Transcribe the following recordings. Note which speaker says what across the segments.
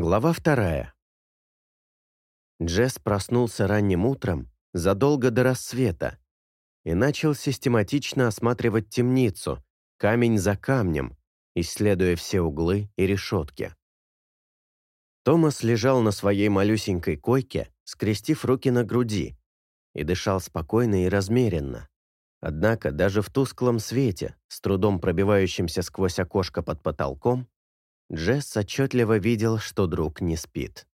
Speaker 1: Глава вторая. Джесс проснулся ранним утром, задолго до рассвета, и начал систематично осматривать темницу, камень за камнем, исследуя все углы и решетки. Томас лежал на своей малюсенькой койке, скрестив руки на груди, и дышал спокойно и размеренно. Однако даже в тусклом свете, с трудом пробивающимся сквозь окошко под потолком, Джесс отчетливо видел, что друг не спит.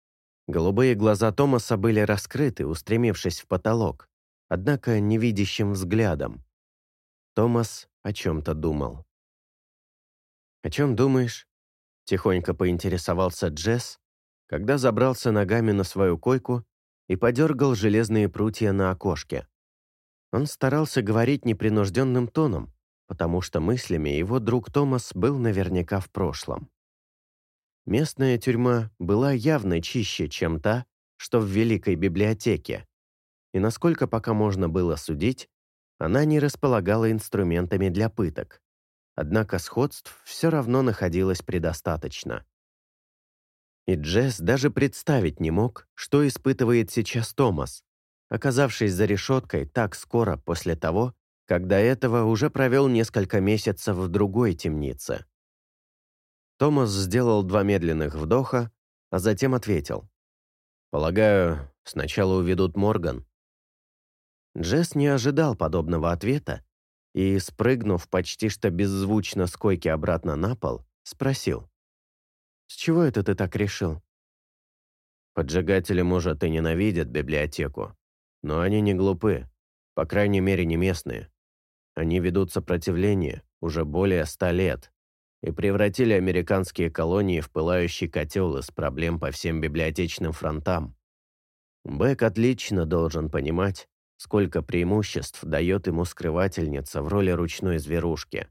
Speaker 1: Голубые глаза Томаса были раскрыты, устремившись в потолок, однако невидящим взглядом. Томас о чем-то думал. «О чем думаешь?» — тихонько поинтересовался Джесс, когда забрался ногами на свою койку и подергал железные прутья на окошке. Он старался говорить непринужденным тоном, потому что мыслями его друг Томас был наверняка в прошлом. Местная тюрьма была явно чище, чем та, что в Великой библиотеке, и насколько пока можно было судить, она не располагала инструментами для пыток. Однако сходств все равно находилось предостаточно. И Джесс даже представить не мог, что испытывает сейчас Томас, оказавшись за решеткой так скоро после того, как до этого уже провел несколько месяцев в другой темнице. Томас сделал два медленных вдоха, а затем ответил. «Полагаю, сначала уведут Морган». Джесс не ожидал подобного ответа и, спрыгнув почти что беззвучно с койки обратно на пол, спросил. «С чего это ты так решил?» Поджигатели, может, и ненавидят библиотеку, но они не глупы, по крайней мере, не местные. Они ведут сопротивление уже более ста лет и превратили американские колонии в пылающий котел из проблем по всем библиотечным фронтам. Бэк отлично должен понимать, сколько преимуществ дает ему скрывательница в роли ручной зверушки.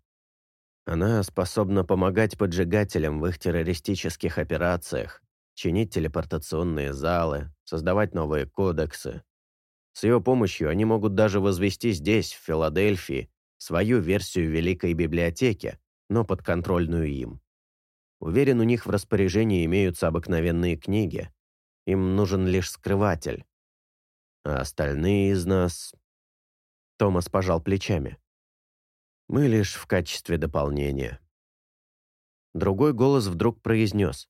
Speaker 1: Она способна помогать поджигателям в их террористических операциях, чинить телепортационные залы, создавать новые кодексы. С ее помощью они могут даже возвести здесь, в Филадельфии, свою версию Великой библиотеки, но подконтрольную им. Уверен, у них в распоряжении имеются обыкновенные книги. Им нужен лишь скрыватель. А остальные из нас... Томас пожал плечами. Мы лишь в качестве дополнения. Другой голос вдруг произнес.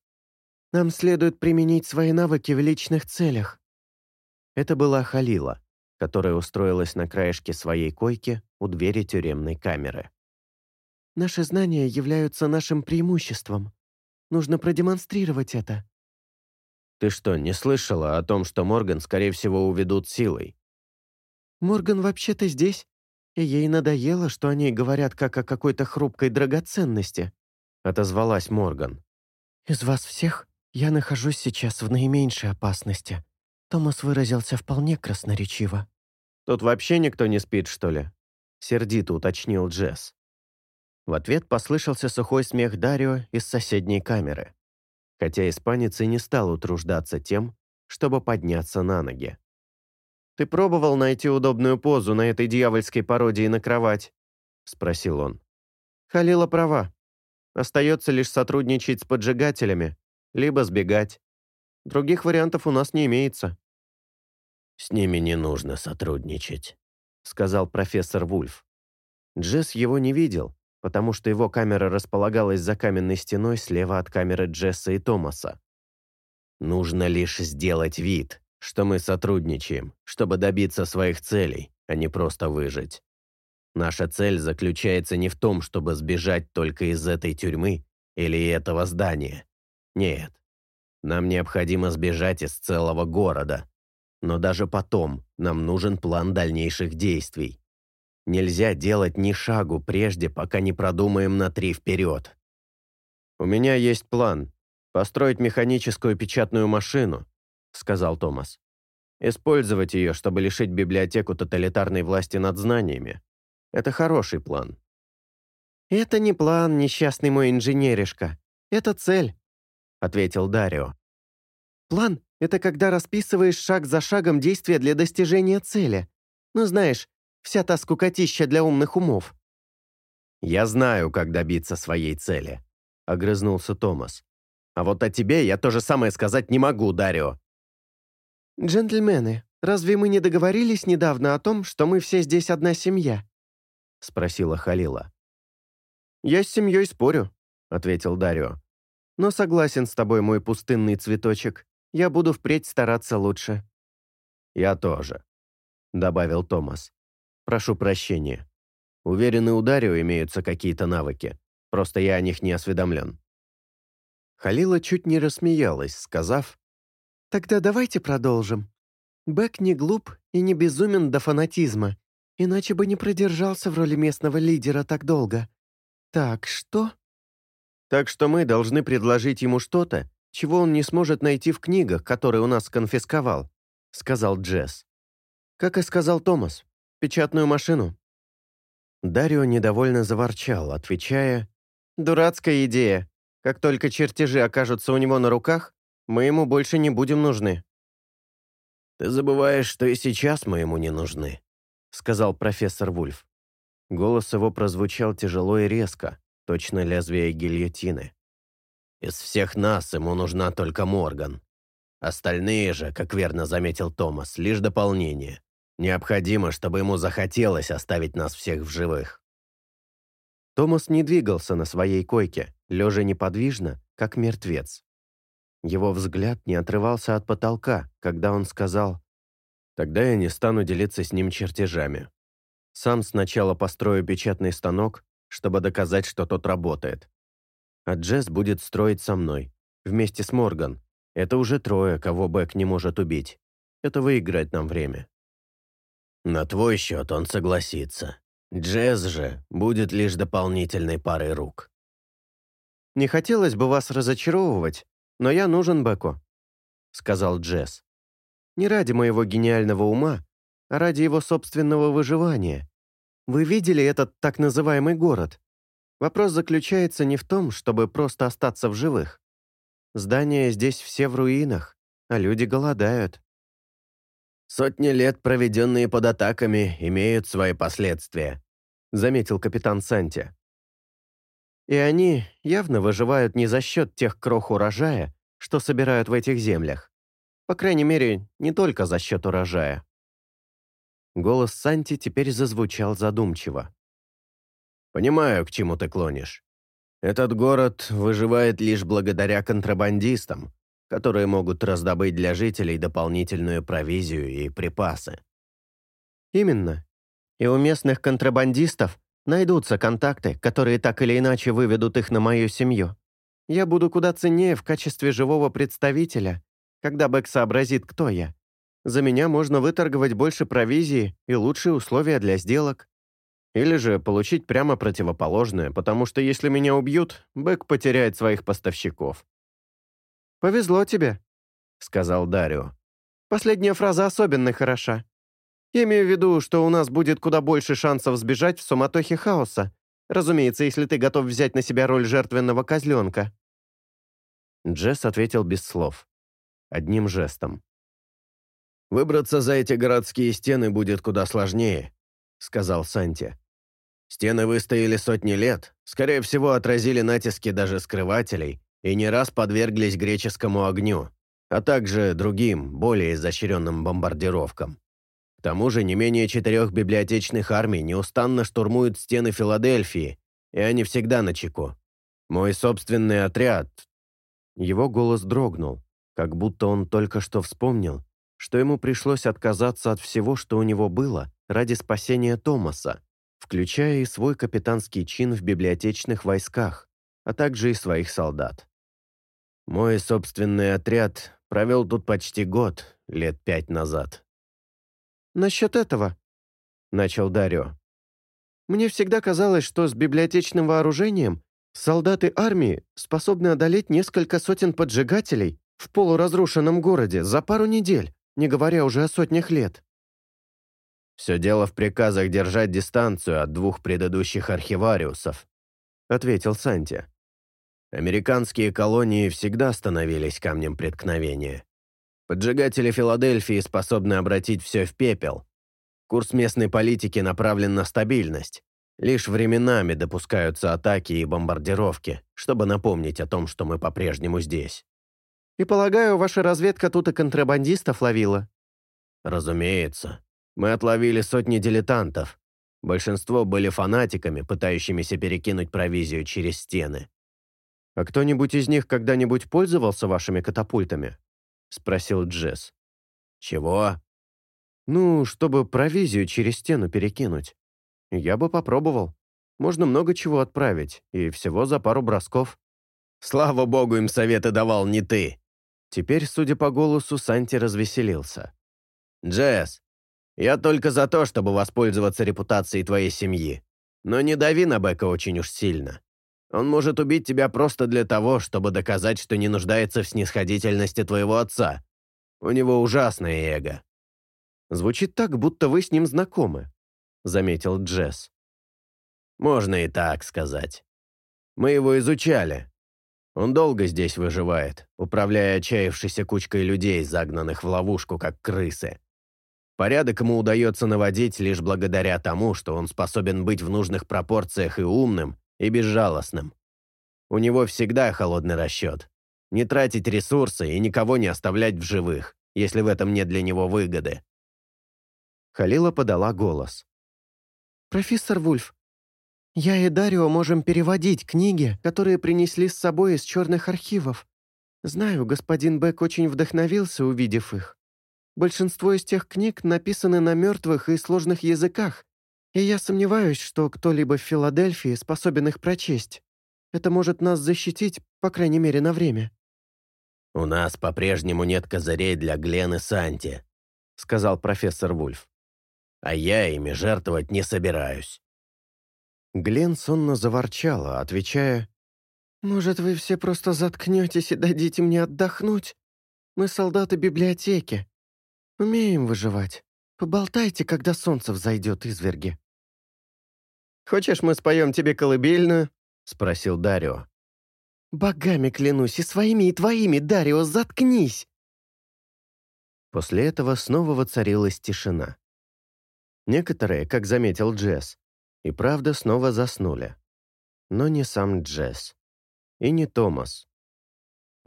Speaker 1: «Нам следует применить свои навыки в личных целях». Это была Халила, которая устроилась на краешке своей койки у двери тюремной камеры. Наши знания являются нашим преимуществом. Нужно продемонстрировать это». «Ты что, не слышала о том, что Морган, скорее всего, уведут силой?» «Морган вообще-то здесь, и ей надоело, что они говорят как о какой-то хрупкой драгоценности», — отозвалась Морган. «Из вас всех я нахожусь сейчас в наименьшей опасности», Томас выразился вполне красноречиво. «Тут вообще никто не спит, что ли?» — сердито уточнил Джесс. В ответ послышался сухой смех Дарио из соседней камеры, хотя испанец и не стал утруждаться тем, чтобы подняться на ноги. «Ты пробовал найти удобную позу на этой дьявольской пародии на кровать?» — спросил он. «Халила права. Остается лишь сотрудничать с поджигателями, либо сбегать. Других вариантов у нас не имеется». «С ними не нужно сотрудничать», — сказал профессор Вульф. Джесс его не видел, потому что его камера располагалась за каменной стеной слева от камеры Джесса и Томаса. «Нужно лишь сделать вид, что мы сотрудничаем, чтобы добиться своих целей, а не просто выжить. Наша цель заключается не в том, чтобы сбежать только из этой тюрьмы или этого здания. Нет. Нам необходимо сбежать из целого города. Но даже потом нам нужен план дальнейших действий. Нельзя делать ни шагу прежде, пока не продумаем на три вперед. «У меня есть план. Построить механическую печатную машину», — сказал Томас. «Использовать ее, чтобы лишить библиотеку тоталитарной власти над знаниями. Это хороший план». «Это не план, несчастный мой инженеришка. Это цель», — ответил Дарио. «План — это когда расписываешь шаг за шагом действия для достижения цели. Ну, знаешь, Вся та скукотища для умных умов». «Я знаю, как добиться своей цели», — огрызнулся Томас. А вот о тебе я то же самое сказать не могу, Дарио».
Speaker 2: «Джентльмены, разве мы не договорились недавно о том, что мы все здесь одна семья?» — спросила Халила.
Speaker 1: «Я с семьей спорю», — ответил Дарио. «Но согласен с тобой, мой пустынный цветочек. Я буду впредь стараться лучше». «Я тоже», — добавил Томас. «Прошу прощения. Уверен, и у Дарио имеются какие-то навыки. Просто я о них не осведомлен». Халила чуть не рассмеялась, сказав,
Speaker 2: «Тогда давайте продолжим. Бэк не глуп и не безумен до фанатизма, иначе бы не продержался в роли местного лидера так долго. Так что?» «Так что мы должны предложить ему что-то, чего он не сможет найти в книгах, которые у нас конфисковал», — сказал Джесс. «Как и сказал Томас, печатную машину». Дарио недовольно заворчал, отвечая, «Дурацкая идея. Как только чертежи окажутся у него на руках, мы ему больше не будем нужны».
Speaker 1: «Ты забываешь, что и сейчас мы ему не нужны», — сказал профессор Вульф. Голос его прозвучал тяжело и резко, точно лезвие гильотины. «Из всех нас ему нужна только Морган. Остальные же, как верно заметил Томас, лишь дополнение. Необходимо, чтобы ему захотелось оставить нас всех в живых». Томас не двигался на своей койке, лежа неподвижно, как мертвец. Его взгляд не отрывался от потолка, когда он сказал, «Тогда я не стану делиться с ним чертежами. Сам сначала построю печатный станок, чтобы доказать, что тот работает. А Джесс будет строить со мной, вместе с Морган. Это уже трое, кого Бэк не может убить. Это выиграть нам время». На твой счет он согласится. Джесс же будет лишь дополнительной парой рук.
Speaker 2: «Не хотелось бы вас разочаровывать, но я нужен Беку», — сказал Джесс. «Не ради моего гениального ума, а ради его собственного выживания. Вы видели этот так называемый город? Вопрос заключается не в том, чтобы просто остаться в живых. Здания здесь все в руинах, а люди голодают.
Speaker 1: «Сотни лет, проведенные под атаками, имеют свои последствия», заметил капитан Санти.
Speaker 2: «И они явно выживают не за счет тех крох урожая, что собирают в этих землях. По крайней мере, не только за счет урожая».
Speaker 1: Голос Санти теперь зазвучал задумчиво. «Понимаю, к чему ты клонишь. Этот город выживает лишь благодаря контрабандистам, которые могут раздобыть для жителей дополнительную провизию и припасы.
Speaker 2: Именно. И у местных контрабандистов найдутся контакты, которые так или иначе выведут их на мою семью. Я буду куда ценнее в качестве живого представителя, когда Бэк сообразит, кто я. За меня можно выторговать больше провизии и лучшие условия для сделок. Или же получить прямо противоположное, потому что если меня убьют, Бэк потеряет своих поставщиков. «Повезло тебе», — сказал Дарио. «Последняя фраза особенно хороша. Я имею в виду, что у нас будет куда больше шансов сбежать в суматохе хаоса. Разумеется, если ты готов взять на себя роль жертвенного козленка».
Speaker 1: Джесс ответил без слов. Одним жестом. «Выбраться за эти городские стены будет куда сложнее», — сказал Санти. «Стены выстояли сотни лет, скорее всего, отразили натиски даже скрывателей, и не раз подверглись греческому огню, а также другим, более изощренным бомбардировкам. К тому же не менее четырех библиотечных армий неустанно штурмуют стены Филадельфии, и они всегда на чеку. Мой собственный отряд...» Его голос дрогнул, как будто он только что вспомнил, что ему пришлось отказаться от всего, что у него было, ради спасения Томаса, включая и свой капитанский чин в библиотечных войсках, а также и своих солдат. Мой собственный отряд провел тут почти год, лет пять назад.
Speaker 2: «Насчет этого», — начал Дарио. «Мне всегда казалось, что с библиотечным вооружением солдаты армии способны одолеть несколько сотен поджигателей в полуразрушенном городе за пару недель, не говоря уже о сотнях лет».
Speaker 1: «Все дело в приказах держать дистанцию от двух предыдущих архивариусов», — ответил Санти. Американские колонии всегда становились камнем преткновения. Поджигатели Филадельфии способны обратить все в пепел. Курс местной политики направлен на стабильность, Лишь временами допускаются атаки и бомбардировки, чтобы напомнить о том, что мы по-прежнему здесь.
Speaker 2: И, полагаю, ваша разведка тут и контрабандистов ловила?
Speaker 1: Разумеется. Мы отловили сотни дилетантов. Большинство были фанатиками, пытающимися перекинуть провизию через стены.
Speaker 2: «А кто-нибудь из них когда-нибудь пользовался вашими катапультами?» — спросил Джесс.
Speaker 1: «Чего?»
Speaker 2: «Ну, чтобы провизию через стену перекинуть. Я бы попробовал. Можно много чего отправить, и всего за пару бросков».
Speaker 1: «Слава богу, им советы давал не ты!»
Speaker 2: Теперь, судя по голосу, Санти развеселился.
Speaker 1: «Джесс, я только за то, чтобы воспользоваться репутацией твоей семьи. Но не дави на Бека очень уж сильно. Он может убить тебя просто для того, чтобы доказать, что не нуждается в снисходительности твоего отца. У него ужасное эго».
Speaker 2: «Звучит так, будто вы с ним знакомы», — заметил Джесс.
Speaker 1: «Можно и так сказать. Мы его изучали. Он долго здесь выживает, управляя отчаявшейся кучкой людей, загнанных в ловушку, как крысы. Порядок ему удается наводить лишь благодаря тому, что он способен быть в нужных пропорциях и умным, и безжалостным. У него всегда холодный расчет. Не тратить ресурсы и никого не оставлять в живых, если в этом нет для него выгоды.
Speaker 2: Халила подала голос. «Профессор Вульф, я и Дарио можем переводить книги, которые принесли с собой из черных архивов. Знаю, господин Бек очень вдохновился, увидев их. Большинство из тех книг написаны на мертвых и сложных языках, и я сомневаюсь, что кто-либо в Филадельфии способен их прочесть. Это может нас защитить, по крайней мере, на время».
Speaker 1: «У нас по-прежнему нет козырей для Глены Санти», — сказал профессор Вульф. «А я ими жертвовать не собираюсь».
Speaker 2: Глен сонно заворчала, отвечая, «Может, вы все просто заткнетесь и дадите мне отдохнуть? Мы солдаты библиотеки. Умеем выживать. Поболтайте, когда солнце взойдет, изверги». «Хочешь, мы споем тебе колыбельную?» — спросил Дарио. «Богами клянусь, и своими, и твоими, Дарио, заткнись!»
Speaker 1: После этого снова воцарилась тишина. Некоторые, как заметил Джесс, и правда снова заснули. Но не сам Джесс. И не Томас.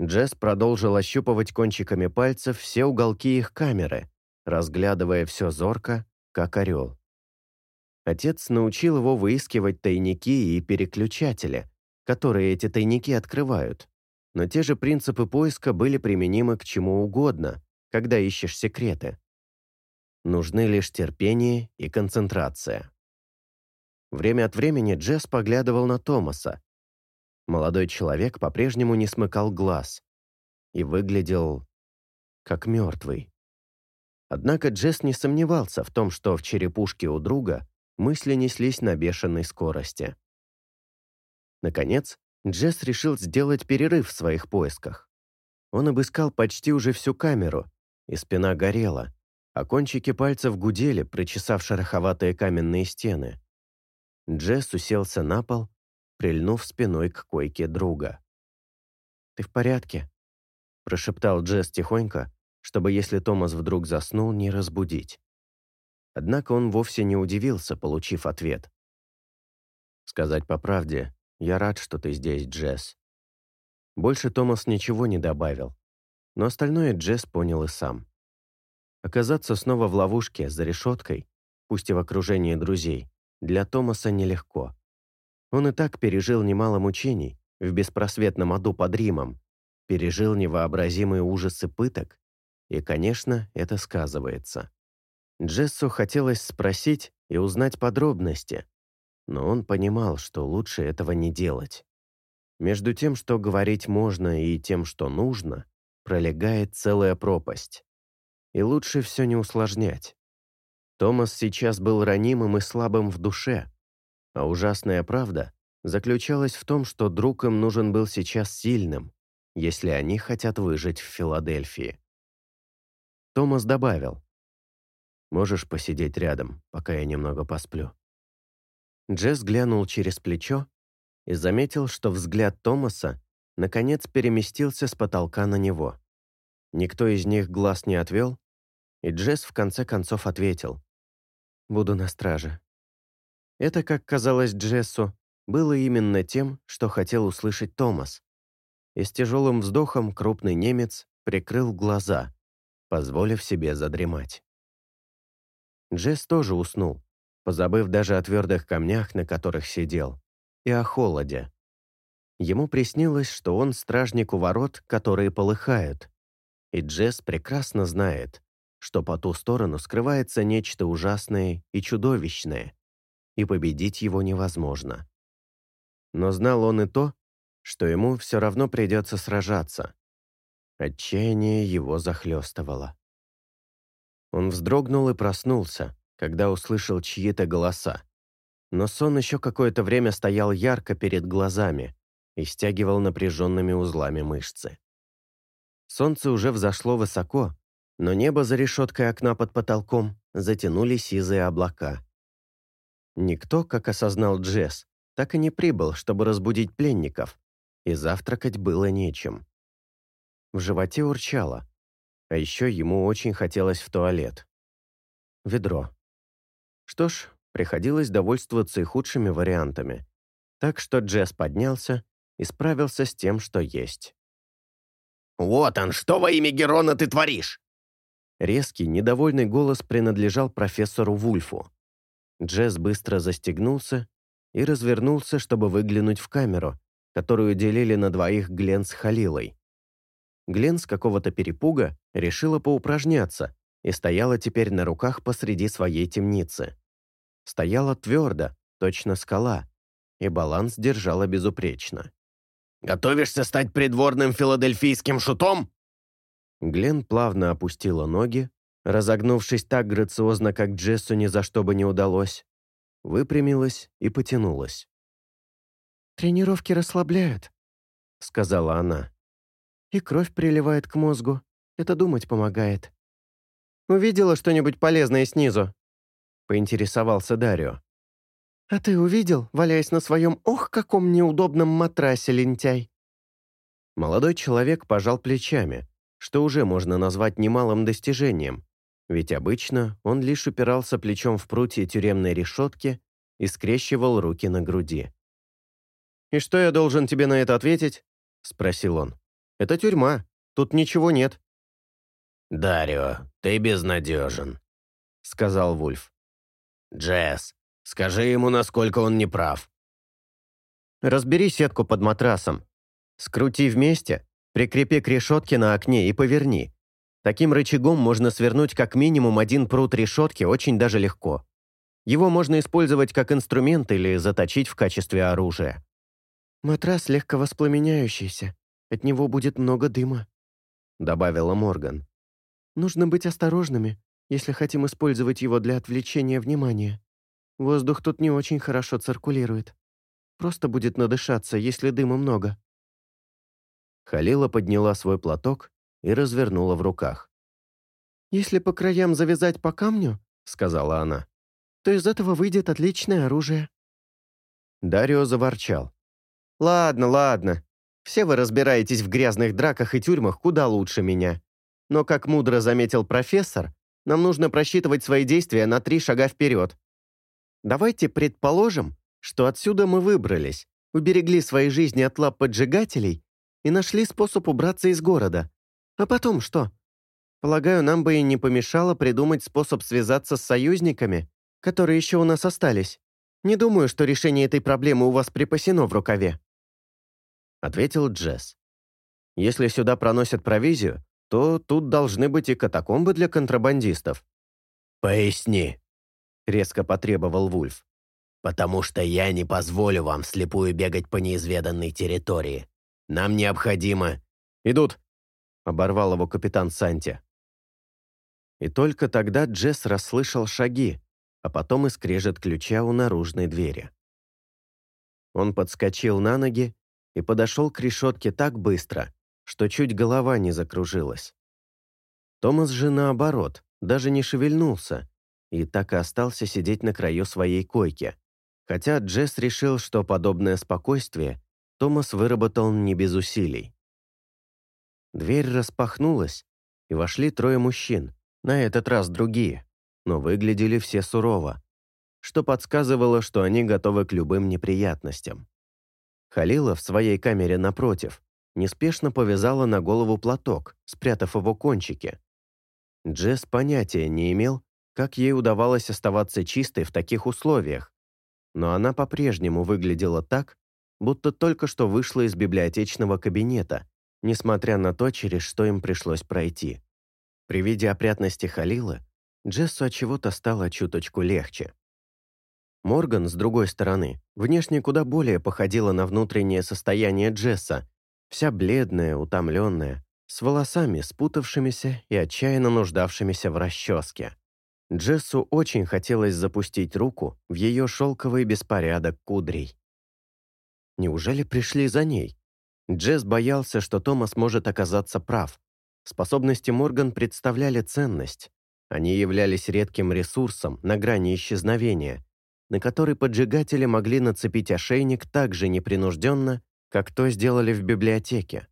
Speaker 1: Джесс продолжил ощупывать кончиками пальцев все уголки их камеры, разглядывая все зорко, как орел. Отец научил его выискивать тайники и переключатели, которые эти тайники открывают. Но те же принципы поиска были применимы к чему угодно, когда ищешь секреты. Нужны лишь терпение и концентрация. Время от времени Джесс поглядывал на Томаса. Молодой человек по-прежнему не смыкал глаз и выглядел как мертвый. Однако Джесс не сомневался в том, что в черепушке у друга мысли неслись на бешеной скорости. Наконец, Джесс решил сделать перерыв в своих поисках. Он обыскал почти уже всю камеру, и спина горела, а кончики пальцев гудели, прочесав шероховатые каменные стены. Джесс уселся на пол, прильнув спиной к койке друга. «Ты в порядке?» – прошептал Джесс тихонько, чтобы, если Томас вдруг заснул, не разбудить. Однако он вовсе не удивился, получив ответ. «Сказать по правде, я рад, что ты здесь, Джесс». Больше Томас ничего не добавил, но остальное Джесс понял и сам. Оказаться снова в ловушке, за решеткой, пусть и в окружении друзей, для Томаса нелегко. Он и так пережил немало мучений в беспросветном аду под Римом, пережил невообразимые ужасы пыток, и, конечно, это сказывается. Джессу хотелось спросить и узнать подробности, но он понимал, что лучше этого не делать. Между тем, что говорить можно, и тем, что нужно, пролегает целая пропасть. И лучше все не усложнять. Томас сейчас был ранимым и слабым в душе, а ужасная правда заключалась в том, что друг им нужен был сейчас сильным, если они хотят выжить в Филадельфии. Томас добавил, Можешь посидеть рядом, пока я немного посплю». Джесс глянул через плечо и заметил, что взгляд Томаса наконец переместился с потолка на него. Никто из них глаз не отвел, и Джесс в конце концов ответил. «Буду на страже».
Speaker 2: Это, как казалось Джессу, было именно тем, что хотел услышать Томас. И с тяжелым вздохом крупный немец прикрыл глаза, позволив себе задремать. Джесс тоже уснул, позабыв даже о твердых камнях, на которых сидел, и о холоде. Ему приснилось, что он стражник у ворот, которые полыхают. И Джесс прекрасно знает, что по ту сторону скрывается нечто ужасное и чудовищное, и победить его невозможно. Но знал он и то, что ему все равно придется сражаться. Отчаяние его захлестывало. Он вздрогнул и проснулся, когда услышал чьи-то голоса. Но сон еще какое-то время стоял ярко перед глазами и стягивал напряженными узлами мышцы. Солнце уже взошло высоко, но небо за решеткой окна под потолком затянули сизые облака. Никто, как осознал Джесс, так и не прибыл, чтобы разбудить пленников, и завтракать было нечем. В животе урчало, а еще ему очень хотелось в туалет. Ведро. Что ж, приходилось довольствоваться и худшими вариантами. Так что Джесс поднялся и справился с тем, что есть.
Speaker 1: «Вот он, что во имя Герона ты творишь?»
Speaker 2: Резкий, недовольный голос принадлежал профессору Вульфу. Джесс быстро застегнулся и развернулся, чтобы выглянуть в камеру, которую делили на двоих Глен с Халилой. Глен с какого-то перепуга решила поупражняться и стояла теперь на руках посреди своей темницы. Стояла твердо, точно скала, и баланс держала безупречно.
Speaker 1: «Готовишься стать придворным филадельфийским шутом?»
Speaker 2: Глен плавно опустила ноги, разогнувшись так грациозно, как Джессу ни за что бы не удалось, выпрямилась и потянулась. «Тренировки расслабляют», — сказала она. «И кровь приливает к мозгу. Это думать помогает». «Увидела что-нибудь полезное снизу?» — поинтересовался Дарио. «А ты увидел, валяясь на своем ох, каком неудобном матрасе, лентяй?» Молодой человек пожал плечами, что уже можно назвать немалым достижением, ведь обычно он лишь упирался плечом в прутья тюремной решетки и скрещивал руки на груди. «И что я должен тебе на это ответить?» — спросил он. «Это тюрьма. Тут ничего нет».
Speaker 1: «Дарио, ты безнадежен», — сказал Вульф. «Джесс, скажи ему, насколько он неправ».
Speaker 2: «Разбери сетку под матрасом. Скрути вместе Прикрепи к решетке на окне и поверни. Таким рычагом можно свернуть как минимум один прут решетки очень даже легко. Его можно использовать как инструмент или заточить в качестве оружия. «Матрас легко воспламеняющийся. От него будет много дыма», — добавила Морган. «Нужно быть осторожными, если хотим использовать его для отвлечения внимания. Воздух тут не очень хорошо циркулирует. Просто будет надышаться, если дыма много». Халила подняла свой платок и развернула в руках. «Если по краям завязать по камню, — сказала она, — то из этого выйдет отличное оружие». Дарио заворчал. «Ладно, ладно. Все вы разбираетесь в грязных драках и тюрьмах куда лучше меня. Но, как мудро заметил профессор, нам нужно просчитывать свои действия на три шага вперед. Давайте предположим, что отсюда мы выбрались, уберегли свои жизни от лап поджигателей и нашли способ убраться из города. А потом что? Полагаю, нам бы и не помешало придумать способ связаться с союзниками, которые еще у нас остались. Не думаю, что решение этой проблемы у вас припасено в рукаве». Ответил Джесс. «Если сюда проносят провизию, то тут должны быть и катакомбы для контрабандистов».
Speaker 1: «Поясни», — резко потребовал Вульф. «Потому что я не позволю вам слепую бегать по неизведанной территории. Нам необходимо...»
Speaker 2: «Идут!» — оборвал его капитан Санти. И только тогда Джесс расслышал шаги, а потом и скрежет ключа у наружной двери. Он подскочил на ноги и подошел к решетке так быстро, что чуть голова не закружилась. Томас же наоборот, даже не шевельнулся, и так и остался сидеть на краю своей койки, хотя Джесс решил, что подобное спокойствие Томас выработал не без усилий. Дверь распахнулась, и вошли трое мужчин, на этот раз другие, но выглядели все сурово.
Speaker 1: что подсказывало, что они готовы к любым неприятностям. Халила в своей камере напротив неспешно повязала на голову платок, спрятав его кончики. Джесс понятия не имел, как ей удавалось оставаться чистой в таких условиях, но она по-прежнему выглядела так, будто только что вышла из библиотечного кабинета, несмотря на то, через что им пришлось пройти. При виде опрятности Халилы Джессу от чего-то стало чуточку легче. Морган, с другой стороны, внешне куда более походила на внутреннее состояние Джесса, вся бледная, утомленная, с волосами, спутавшимися и отчаянно нуждавшимися в расческе. Джессу очень хотелось запустить руку в ее шелковый беспорядок кудрей. Неужели пришли за ней? Джесс боялся, что Томас может оказаться прав. Способности Морган представляли ценность. Они являлись редким ресурсом на грани исчезновения, на который поджигатели могли нацепить ошейник так же непринужденно, как то сделали в библиотеке.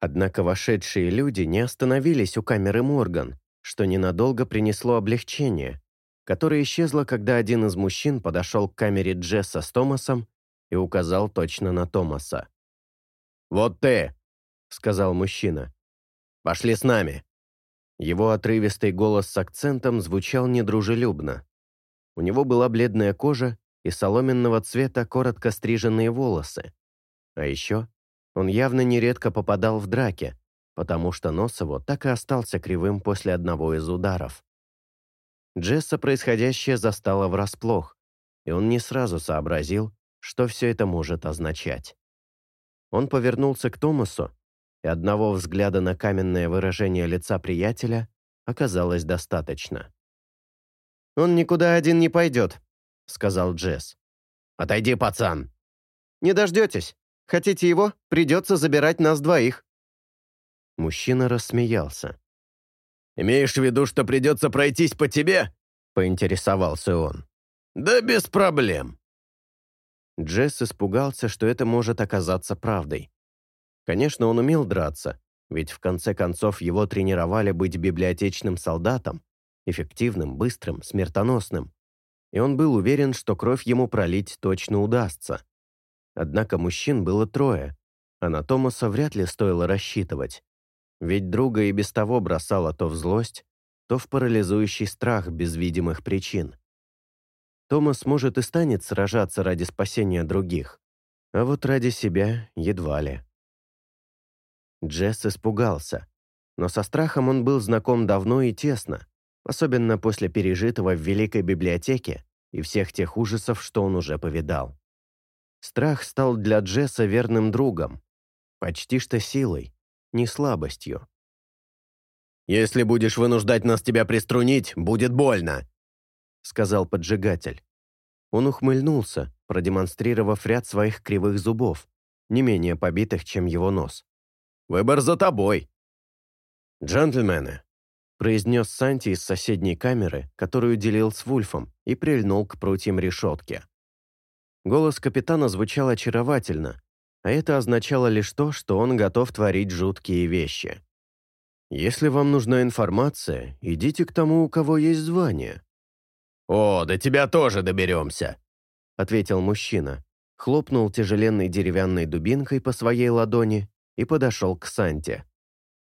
Speaker 1: Однако вошедшие люди не остановились у камеры Морган, что ненадолго принесло облегчение, которое исчезло, когда один из мужчин подошел к камере Джесса с Томасом и указал точно на Томаса. «Вот ты!» — сказал мужчина. «Пошли с нами!» Его отрывистый голос с акцентом звучал недружелюбно. У него была бледная кожа и соломенного цвета коротко стриженные волосы. А еще он явно нередко попадал в драки, потому что нос его так и остался кривым после одного из ударов. Джесса происходящее застало врасплох, и он не сразу сообразил, что все это может означать. Он повернулся к Томасу, и одного взгляда на каменное выражение лица приятеля оказалось достаточно. «Он никуда один не пойдет», — сказал Джесс. «Отойди, пацан!» «Не дождетесь. Хотите его? Придется забирать нас двоих». Мужчина рассмеялся. «Имеешь в виду, что придется пройтись по тебе?» — поинтересовался он. «Да без проблем». Джесс испугался, что это может оказаться правдой. Конечно, он умел драться, ведь в конце концов его тренировали быть библиотечным солдатом, эффективным, быстрым, смертоносным. И он был уверен, что кровь ему пролить точно удастся. Однако мужчин было трое, а на Томаса вряд ли стоило рассчитывать. Ведь друга и без того бросало то в злость, то в парализующий страх без видимых причин. Томас, может, и станет сражаться ради спасения других, а вот ради себя едва ли. Джесс испугался, но со страхом он был знаком давно и тесно, особенно после пережитого в Великой библиотеке и всех тех ужасов, что он уже повидал. Страх стал для Джесса верным другом, почти что силой, не слабостью. «Если будешь вынуждать нас тебя приструнить, будет больно», — сказал поджигатель. Он ухмыльнулся, продемонстрировав ряд своих кривых зубов, не менее побитых, чем его нос. «Выбор за тобой». «Джентльмены», — произнес Санти из соседней камеры, которую делил с Вульфом, и прильнул к прутьям решетки. Голос капитана звучал очаровательно, а это означало лишь то, что он готов творить жуткие вещи. Если вам нужна информация, идите к тому, у кого есть звание. «О, до тебя тоже доберемся», — ответил мужчина, хлопнул тяжеленной деревянной дубинкой по своей ладони и подошел к Санте.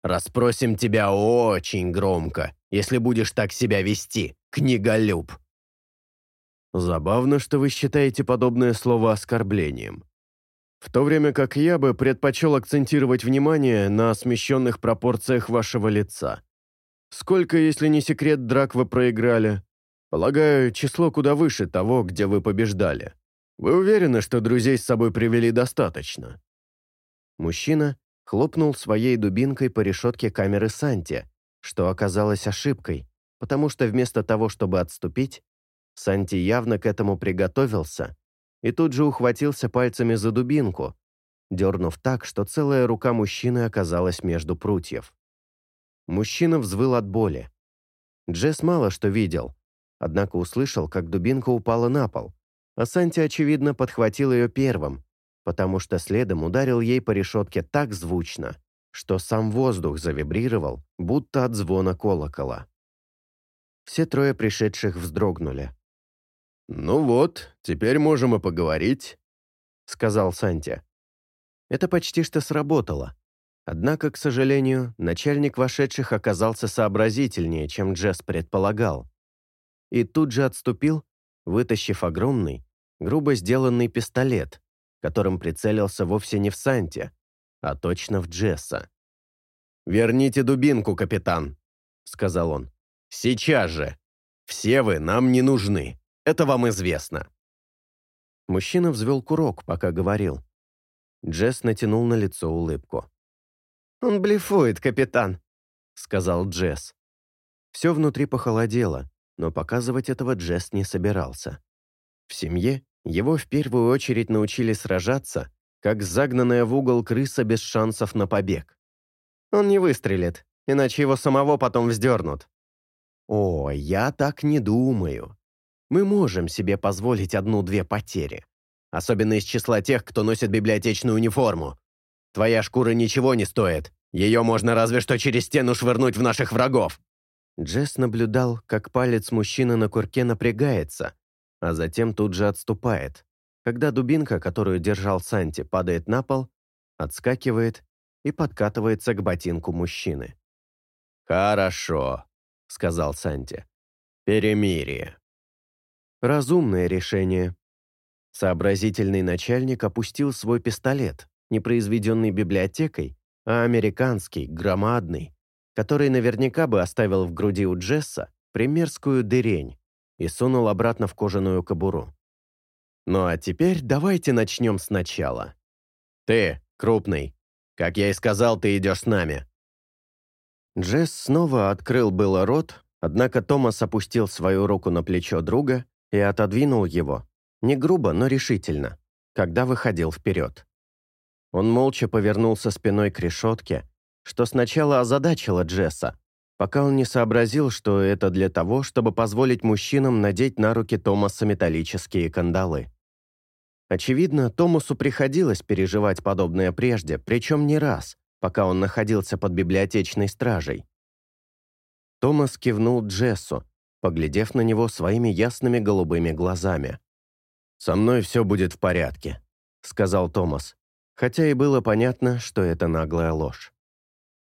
Speaker 1: «Распросим тебя очень громко, если будешь так себя вести, книголюб». Забавно, что вы считаете подобное слово оскорблением в то время как я бы предпочел акцентировать внимание на смещенных пропорциях вашего лица. Сколько, если не секрет, драк вы проиграли? Полагаю, число куда выше того, где вы побеждали. Вы уверены, что друзей с собой привели достаточно?» Мужчина хлопнул своей дубинкой по решетке камеры Санти, что оказалось ошибкой, потому что вместо того, чтобы отступить, Санти явно к этому приготовился и тут же ухватился пальцами за дубинку, дернув так, что целая рука мужчины оказалась между прутьев. Мужчина взвыл от боли. Джесс мало что видел, однако услышал, как дубинка упала на пол, а Санти, очевидно, подхватил ее первым, потому что следом ударил ей по решетке так звучно, что сам воздух завибрировал, будто от звона колокола.
Speaker 2: Все трое пришедших вздрогнули.
Speaker 1: «Ну вот, теперь можем и поговорить», — сказал Санти.
Speaker 2: Это почти что сработало. Однако, к сожалению, начальник вошедших оказался сообразительнее, чем Джесс предполагал. И тут же отступил, вытащив огромный, грубо сделанный пистолет, которым прицелился вовсе не в Санте, а точно в Джесса.
Speaker 1: «Верните дубинку, капитан», — сказал он. «Сейчас же! Все вы нам не нужны, это вам известно».
Speaker 2: Мужчина взвел курок, пока говорил. Джесс натянул на лицо улыбку. «Он блефует, капитан», — сказал Джесс. Все внутри похолодело, но показывать этого Джесс не собирался. В семье его в первую очередь научили сражаться, как загнанная в угол крыса без шансов на побег. Он не выстрелит, иначе его самого потом вздернут. О, я так не думаю. Мы можем себе позволить одну-две потери. Особенно из числа тех, кто носит библиотечную униформу. Твоя шкура ничего не стоит. Ее можно разве что через стену швырнуть в наших врагов. Джесс наблюдал, как палец мужчины на курке напрягается, а затем тут же отступает. Когда дубинка, которую держал Санти, падает на пол, отскакивает и подкатывается к ботинку мужчины.
Speaker 1: «Хорошо», — сказал Санти. «Перемирие».
Speaker 2: Разумное решение. Сообразительный начальник опустил свой пистолет, не произведенный библиотекой, а американский, громадный, который наверняка бы оставил в груди у Джесса примерскую дырень и сунул обратно в кожаную кобуру. Ну а теперь давайте начнем сначала.
Speaker 1: Ты, крупный, как я и сказал, ты идешь с нами.
Speaker 2: Джесс снова открыл было рот, однако Томас опустил свою руку на плечо друга и отодвинул его, не грубо, но решительно, когда выходил вперед. Он молча повернулся спиной к решетке, что сначала озадачило Джесса, пока он не сообразил, что это для того, чтобы позволить мужчинам надеть на руки Томаса металлические кандалы. Очевидно, Томасу приходилось переживать подобное прежде, причем не раз, пока он находился под библиотечной стражей. Томас кивнул Джессу, поглядев на него своими ясными голубыми глазами.
Speaker 1: «Со мной все будет в порядке», — сказал Томас, хотя и было понятно, что это наглая ложь.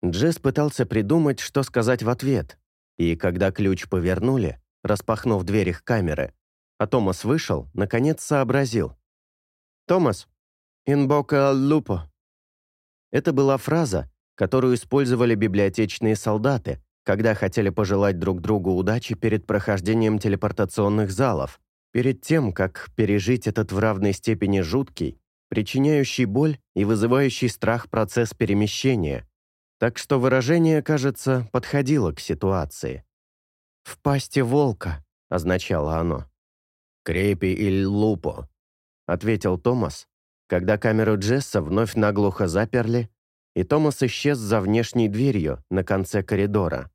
Speaker 2: Джесс пытался придумать, что сказать в ответ, и когда ключ повернули, распахнув дверь их камеры, а Томас вышел, наконец сообразил. «Томас, инбока лупо». Это была фраза, которую использовали библиотечные солдаты, когда хотели пожелать друг другу удачи перед прохождением телепортационных залов, перед тем, как пережить этот в равной степени жуткий, причиняющий боль и вызывающий страх процесс перемещения – так что выражение, кажется, подходило к ситуации. «В пасти волка», — означало оно.
Speaker 1: «Крепи или лупо», — ответил Томас,
Speaker 2: когда камеру Джесса вновь наглухо заперли, и Томас исчез за внешней дверью на конце коридора.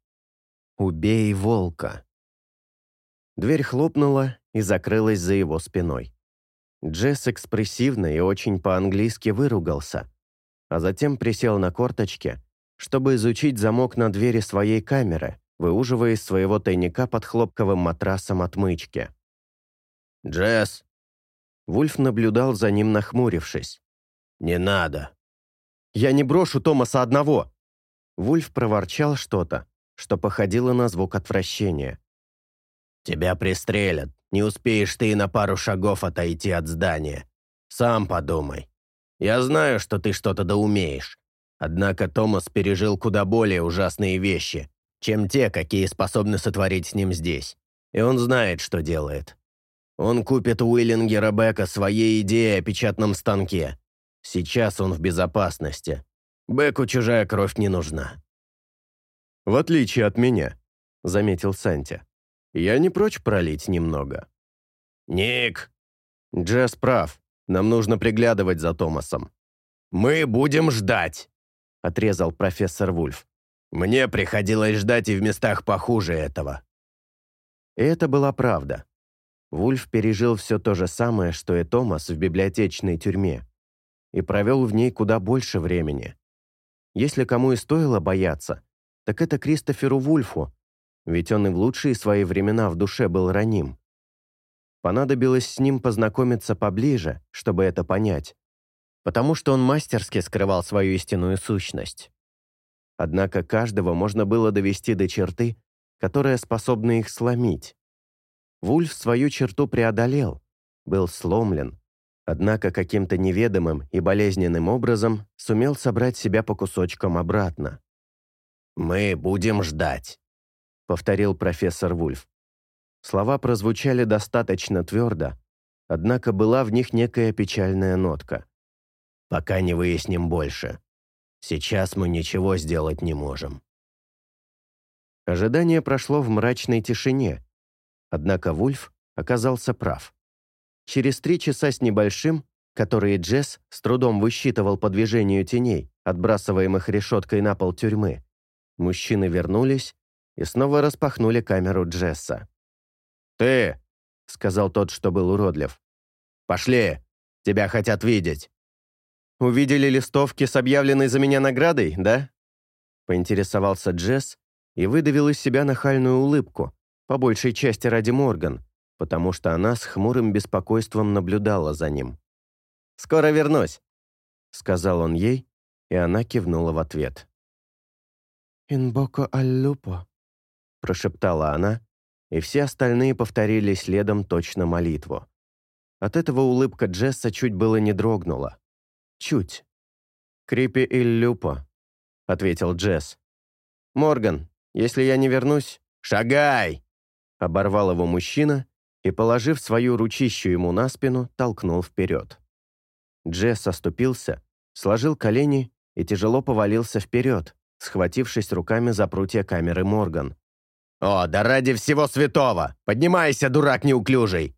Speaker 2: «Убей волка». Дверь хлопнула и закрылась за его спиной. Джесс экспрессивно и очень по-английски выругался, а затем присел на корточки чтобы изучить замок на двери своей камеры, выуживая из своего тайника под хлопковым матрасом отмычки.
Speaker 1: «Джесс!»
Speaker 2: Вульф наблюдал за ним, нахмурившись.
Speaker 1: «Не надо!»
Speaker 2: «Я не брошу Томаса одного!» Вульф проворчал что-то, что походило на звук отвращения.
Speaker 1: «Тебя пристрелят. Не успеешь ты и на пару шагов отойти от здания. Сам подумай. Я знаю, что ты что-то да умеешь. Однако Томас пережил куда более ужасные вещи, чем те, какие способны сотворить с ним здесь. И он знает, что делает. Он купит у Уиллинги Ребекка своей идеи о печатном станке. Сейчас он в безопасности. Беку чужая кровь не нужна.
Speaker 2: «В отличие от меня», — заметил Санти. «Я не прочь пролить немного».
Speaker 1: «Ник!»
Speaker 2: «Джесс прав. Нам нужно приглядывать за Томасом».
Speaker 1: «Мы будем ждать!»
Speaker 2: — отрезал профессор Вульф.
Speaker 1: «Мне приходилось ждать и в местах похуже этого».
Speaker 2: И это была правда. Вульф пережил все то же самое, что и Томас в библиотечной тюрьме, и провел в ней куда больше времени. Если кому и стоило бояться, так это Кристоферу Вульфу,
Speaker 1: ведь он и в лучшие свои времена в душе был раним. Понадобилось с ним познакомиться поближе, чтобы это понять, потому что он мастерски скрывал свою истинную сущность. Однако каждого можно было довести до черты, которая способна их сломить. Вульф свою черту преодолел, был сломлен, однако каким-то неведомым и болезненным образом сумел собрать себя по кусочкам обратно. «Мы будем ждать», — повторил профессор Вульф. Слова прозвучали достаточно твердо, однако была в них некая печальная нотка. «Пока не выясним больше. Сейчас мы ничего сделать не можем». Ожидание прошло в мрачной тишине, однако Вульф оказался прав. Через три часа с небольшим, которые Джесс с трудом высчитывал по движению теней, отбрасываемых решеткой на пол тюрьмы, мужчины вернулись и снова распахнули камеру Джесса. «Ты!» — сказал тот, что был уродлив. «Пошли! Тебя хотят видеть!» «Увидели листовки с объявленной за меня наградой, да?» Поинтересовался Джесс и выдавил из себя нахальную улыбку, по большей части ради Морган, потому что она с хмурым беспокойством наблюдала за ним. «Скоро вернусь», — сказал он ей, и она кивнула в ответ.
Speaker 2: «Инбоко аллупо», — прошептала она,
Speaker 1: и все остальные повторили следом точно молитву. От этого улыбка Джесса чуть было не дрогнула. Чуть. «Крипи иллюпо», — ответил Джесс. «Морган, если я не вернусь...» «Шагай!» — оборвал его мужчина и, положив свою ручищу ему на спину, толкнул вперед. Джесс оступился, сложил колени и тяжело повалился вперед, схватившись руками за прутья камеры Морган. «О, да ради всего святого! Поднимайся, дурак неуклюжий!»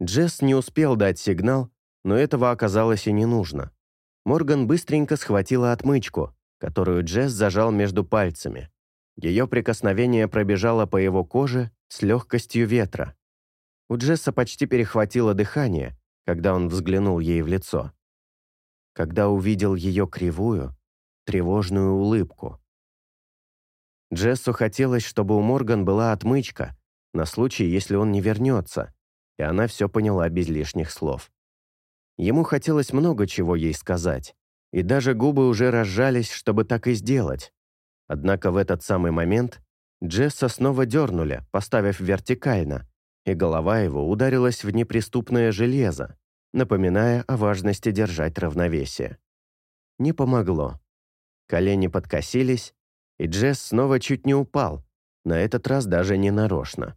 Speaker 1: Джесс не успел дать сигнал, но этого оказалось и не нужно. Морган быстренько схватила отмычку, которую Джесс зажал между пальцами. Ее прикосновение пробежало по его коже с легкостью ветра. У Джесса почти перехватило дыхание, когда он взглянул ей в лицо. Когда увидел ее кривую, тревожную улыбку. Джессу хотелось, чтобы у Морган была отмычка, на случай, если он не вернется, и она все поняла без лишних слов. Ему хотелось много чего ей сказать, и даже губы уже разжались, чтобы так и сделать. Однако в этот самый момент Джесса снова дернули, поставив вертикально, и голова его ударилась в неприступное железо, напоминая о важности держать равновесие. Не помогло. Колени подкосились, и Джесс снова чуть не упал, на этот раз даже не нарочно.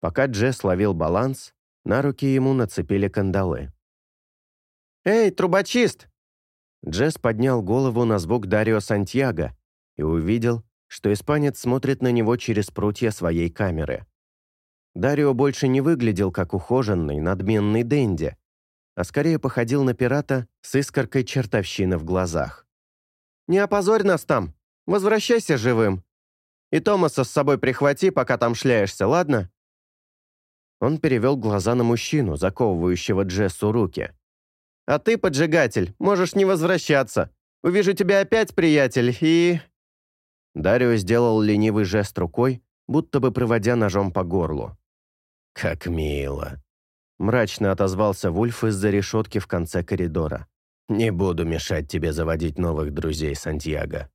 Speaker 1: Пока Джесс ловил баланс, на руки ему нацепили кандалы.
Speaker 2: «Эй, трубочист!»
Speaker 1: Джесс поднял голову на звук Дарио Сантьяго и увидел, что испанец смотрит на него через прутья своей камеры. Дарио больше не выглядел как ухоженный, надменный Дэнди, а скорее походил на пирата с искоркой чертовщины в глазах.
Speaker 2: «Не опозорь нас там! Возвращайся живым! И Томаса с собой прихвати, пока там шляешься, ладно?»
Speaker 1: Он перевел глаза на мужчину, заковывающего Джессу руки.
Speaker 2: «А ты, поджигатель, можешь не возвращаться. Увижу тебя опять, приятель, и...»
Speaker 1: Дарио сделал ленивый жест рукой, будто бы проводя ножом по горлу. «Как мило!» Мрачно отозвался Вульф из-за решетки в конце коридора. «Не буду мешать тебе заводить новых друзей, Сантьяго».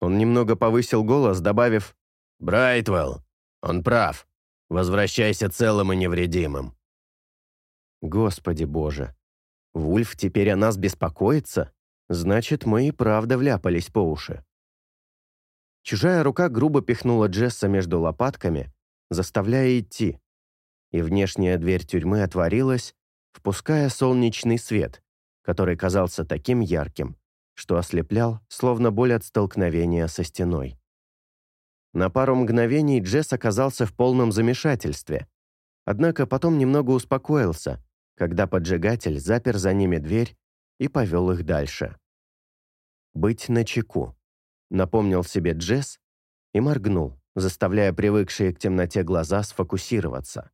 Speaker 1: Он немного повысил голос, добавив «Брайтвелл, он прав. Возвращайся целым и невредимым». Господи боже. Вульф теперь о нас беспокоится? Значит, мы и правда вляпались по уши. Чужая рука грубо пихнула Джесса между лопатками, заставляя идти и внешняя дверь тюрьмы отворилась, впуская солнечный свет, который казался таким ярким, что ослеплял, словно боль от столкновения со стеной. На пару мгновений Джесс оказался в полном замешательстве, однако потом немного успокоился, когда поджигатель запер за ними дверь и повел их дальше. «Быть начеку», — напомнил себе Джесс и моргнул, заставляя привыкшие к темноте глаза сфокусироваться.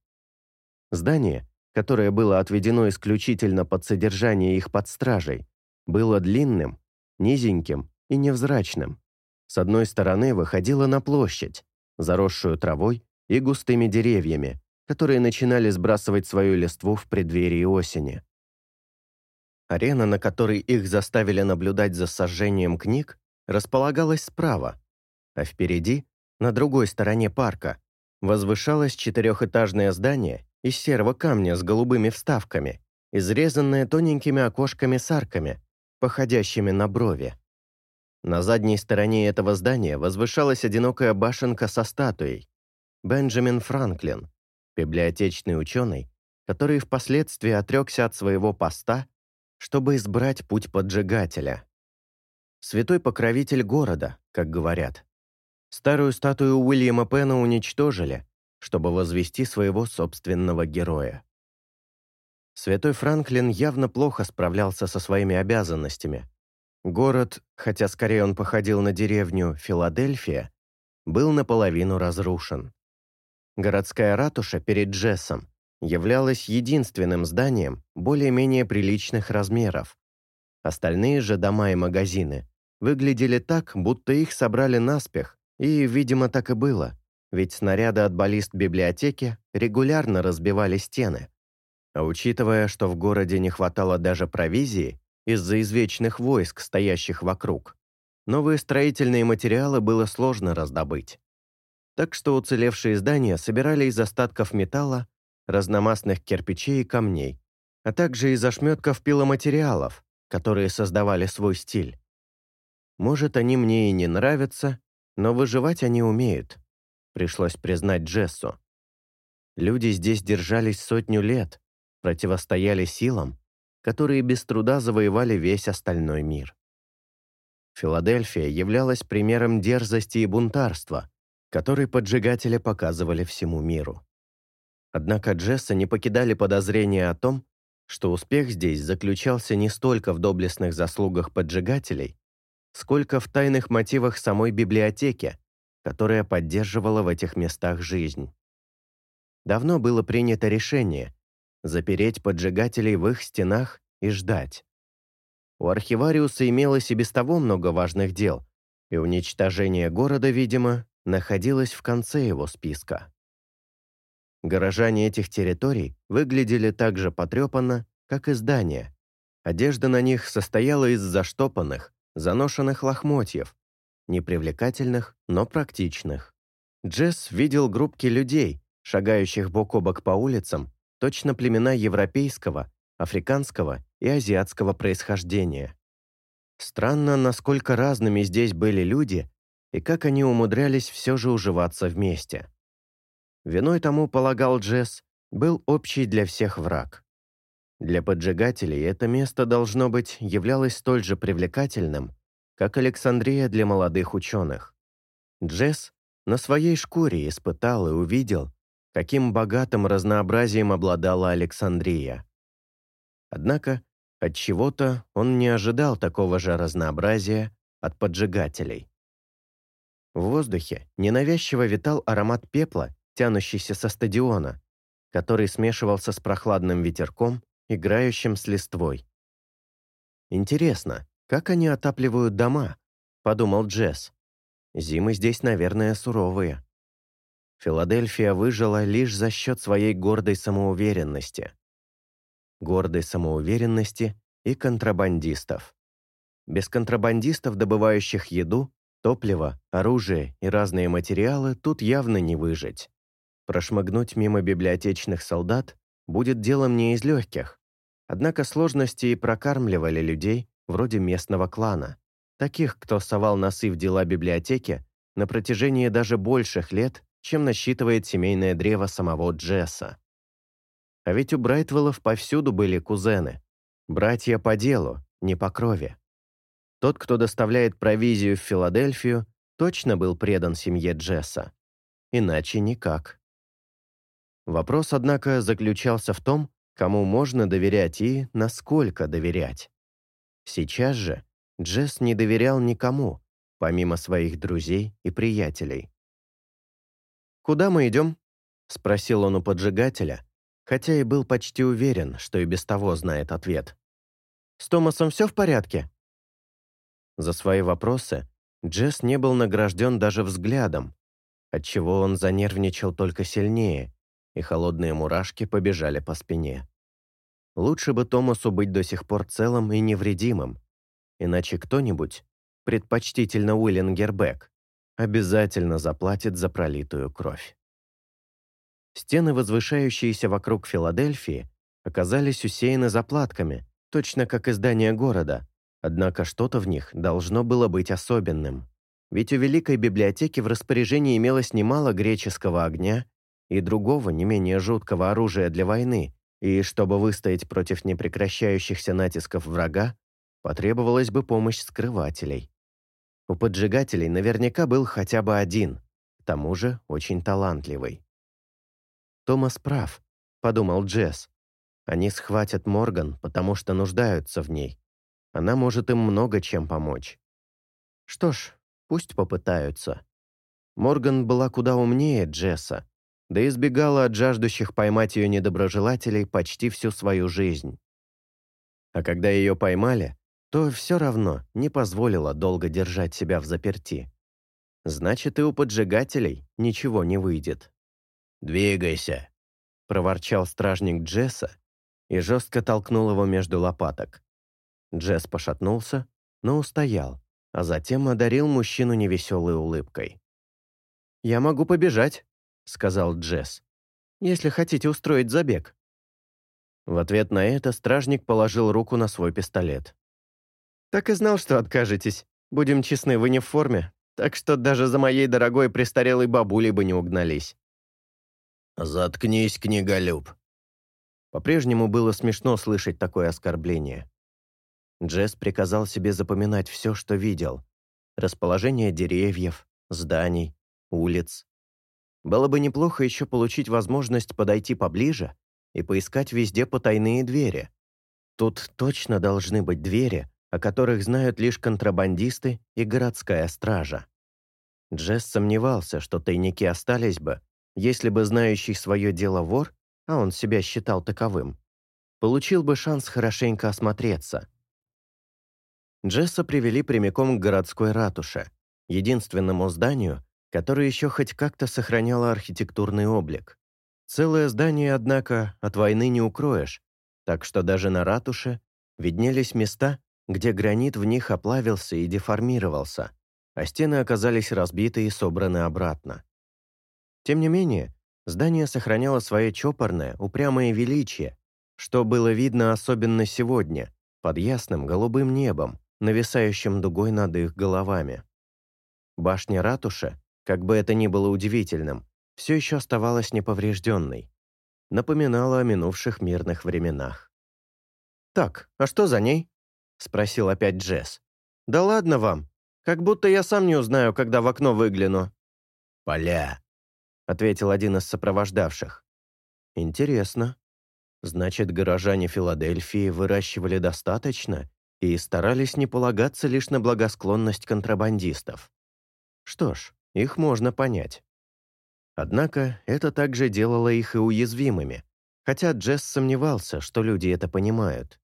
Speaker 1: Здание, которое было отведено исключительно под содержание их под стражей, было длинным, низеньким и невзрачным. С одной стороны выходило на площадь, заросшую травой и густыми деревьями, которые начинали сбрасывать свою листву в преддверии осени. Арена, на которой их заставили наблюдать за сожжением книг, располагалась справа, а впереди, на другой стороне парка, возвышалось четырехэтажное здание из серого камня с голубыми вставками, изрезанное тоненькими окошками с арками, походящими на брови. На задней стороне этого здания возвышалась одинокая башенка со статуей. Бенджамин Франклин, библиотечный ученый, который впоследствии отрекся от своего поста, чтобы избрать путь поджигателя. Святой покровитель города, как говорят. Старую статую Уильяма Пена уничтожили, чтобы возвести своего собственного героя. Святой Франклин явно плохо справлялся со своими обязанностями. Город, хотя скорее он походил на деревню Филадельфия, был наполовину разрушен. Городская ратуша перед Джессом являлась единственным зданием более-менее приличных размеров. Остальные же дома и магазины выглядели так, будто их собрали наспех и, видимо, так и было, ведь снаряды от баллист библиотеки регулярно разбивали стены. А учитывая, что в городе не хватало даже провизии из-за извечных войск, стоящих вокруг, новые строительные материалы было сложно раздобыть. Так что уцелевшие здания собирали из остатков металла, разномастных кирпичей и камней, а также из ошметков пиломатериалов, которые создавали свой стиль. Может, они мне и не нравятся, но выживать они умеют, пришлось признать Джессу. Люди здесь держались сотню лет, противостояли силам, которые без труда завоевали весь остальной мир. Филадельфия являлась примером дерзости и бунтарства, который поджигатели показывали всему миру. Однако Джесса не покидали подозрения о том, что успех здесь заключался не столько в доблестных заслугах поджигателей, сколько в тайных мотивах самой библиотеки, которая поддерживала в этих местах жизнь. Давно было принято решение запереть поджигателей в их стенах и ждать. У архивариуса имелось и без того много важных дел, и уничтожение города, видимо, находилось в конце его списка. Горожане этих территорий выглядели так же потрепанно, как и здания. Одежда на них состояла из заштопанных, заношенных лохмотьев, непривлекательных, но практичных. Джесс видел группки людей, шагающих бок о бок по улицам, точно племена европейского, африканского и азиатского происхождения. Странно, насколько разными здесь были люди и как они умудрялись все же уживаться вместе. Виной тому, полагал Джесс, был общий для всех враг. Для поджигателей это место, должно быть, являлось столь же привлекательным, как Александрия для молодых ученых. Джесс на своей шкуре испытал и увидел, каким богатым разнообразием обладала Александрия. Однако, от чего-то он не ожидал такого же разнообразия от поджигателей. В воздухе ненавязчиво витал аромат пепла, тянущийся со стадиона, который смешивался с прохладным ветерком, играющим с листвой. Интересно, как они отапливают дома? подумал Джесс. Зимы здесь, наверное, суровые. Филадельфия выжила лишь за счет своей гордой самоуверенности. Гордой самоуверенности и контрабандистов. Без контрабандистов, добывающих еду, топливо, оружие и разные материалы, тут явно не выжить. Прошмыгнуть мимо библиотечных солдат будет делом не из легких. Однако сложности и прокармливали людей вроде местного клана, таких, кто совал носы в дела библиотеки на протяжении даже больших лет, чем насчитывает семейное древо самого Джесса. А ведь у Брайтвеллов повсюду были кузены. Братья по делу, не по крови. Тот, кто доставляет провизию в Филадельфию, точно был предан семье Джесса. Иначе никак. Вопрос, однако, заключался в том, кому можно доверять и насколько доверять. Сейчас же Джесс не доверял никому, помимо своих друзей и приятелей. «Куда мы идем?» — спросил он у поджигателя, хотя и был почти уверен, что и без того знает ответ. «С Томасом все в порядке?» За свои вопросы Джесс не был награжден даже взглядом, отчего он занервничал только сильнее, и холодные мурашки побежали по спине. Лучше бы Томасу быть до сих пор целым и невредимым, иначе кто-нибудь, предпочтительно Уиллингербек, обязательно заплатит за пролитую кровь. Стены, возвышающиеся вокруг Филадельфии, оказались усеяны заплатками, точно как и здания города, однако что-то в них должно было быть особенным. Ведь у Великой библиотеки в распоряжении имелось немало греческого огня и другого, не менее жуткого оружия для войны, и чтобы выстоять против непрекращающихся натисков врага, потребовалась бы помощь скрывателей. У поджигателей наверняка был хотя бы один, к тому же очень талантливый. «Томас прав», — подумал Джесс. «Они схватят Морган, потому что нуждаются в ней. Она может им много чем помочь». Что ж, пусть попытаются. Морган была куда умнее Джесса, да избегала от жаждущих поймать ее недоброжелателей почти всю свою жизнь. А когда ее поймали, то все равно не позволила долго держать себя в заперти. Значит, и у поджигателей ничего не выйдет. «Двигайся!» — проворчал стражник Джесса и жестко толкнул его между лопаток. Джесс пошатнулся, но устоял, а затем одарил мужчину невеселой улыбкой. «Я могу побежать», — сказал Джесс, «если хотите устроить забег». В ответ на это стражник положил руку на свой пистолет. «Так и знал, что откажетесь. Будем честны, вы не в форме, так что даже за моей дорогой престарелой бабулей бы не угнались». «Заткнись, книголюб!»
Speaker 2: По-прежнему было смешно слышать такое оскорбление. Джесс приказал себе запоминать все, что видел. Расположение деревьев, зданий, улиц. Было бы неплохо еще получить возможность подойти поближе и поискать везде потайные двери. Тут точно должны быть двери, о которых знают лишь контрабандисты и городская стража. Джесс сомневался, что тайники остались бы, если бы знающий свое дело вор, а он себя считал таковым, получил бы шанс хорошенько осмотреться. Джесса привели прямиком к городской ратуше, единственному зданию, которое еще хоть как-то сохраняло архитектурный облик. Целое здание, однако, от войны не укроешь, так что даже на ратуше виднелись места, где гранит в них оплавился и деформировался, а стены оказались разбиты и собраны обратно. Тем не менее, здание сохраняло свое чопорное, упрямое величие, что было видно особенно сегодня, под ясным голубым небом, нависающим дугой над их головами. Башня ратуши, как бы это ни было удивительным, все еще оставалась неповрежденной. Напоминала о минувших мирных временах. «Так, а что за ней?» — спросил опять Джесс. «Да ладно вам, как будто я сам не узнаю, когда в окно выгляну».
Speaker 1: «Поля», — ответил один из сопровождавших.
Speaker 2: «Интересно. Значит, горожане Филадельфии выращивали достаточно и старались не полагаться лишь на благосклонность контрабандистов. Что ж, их можно понять. Однако это также делало их и уязвимыми, хотя Джесс сомневался, что люди это понимают.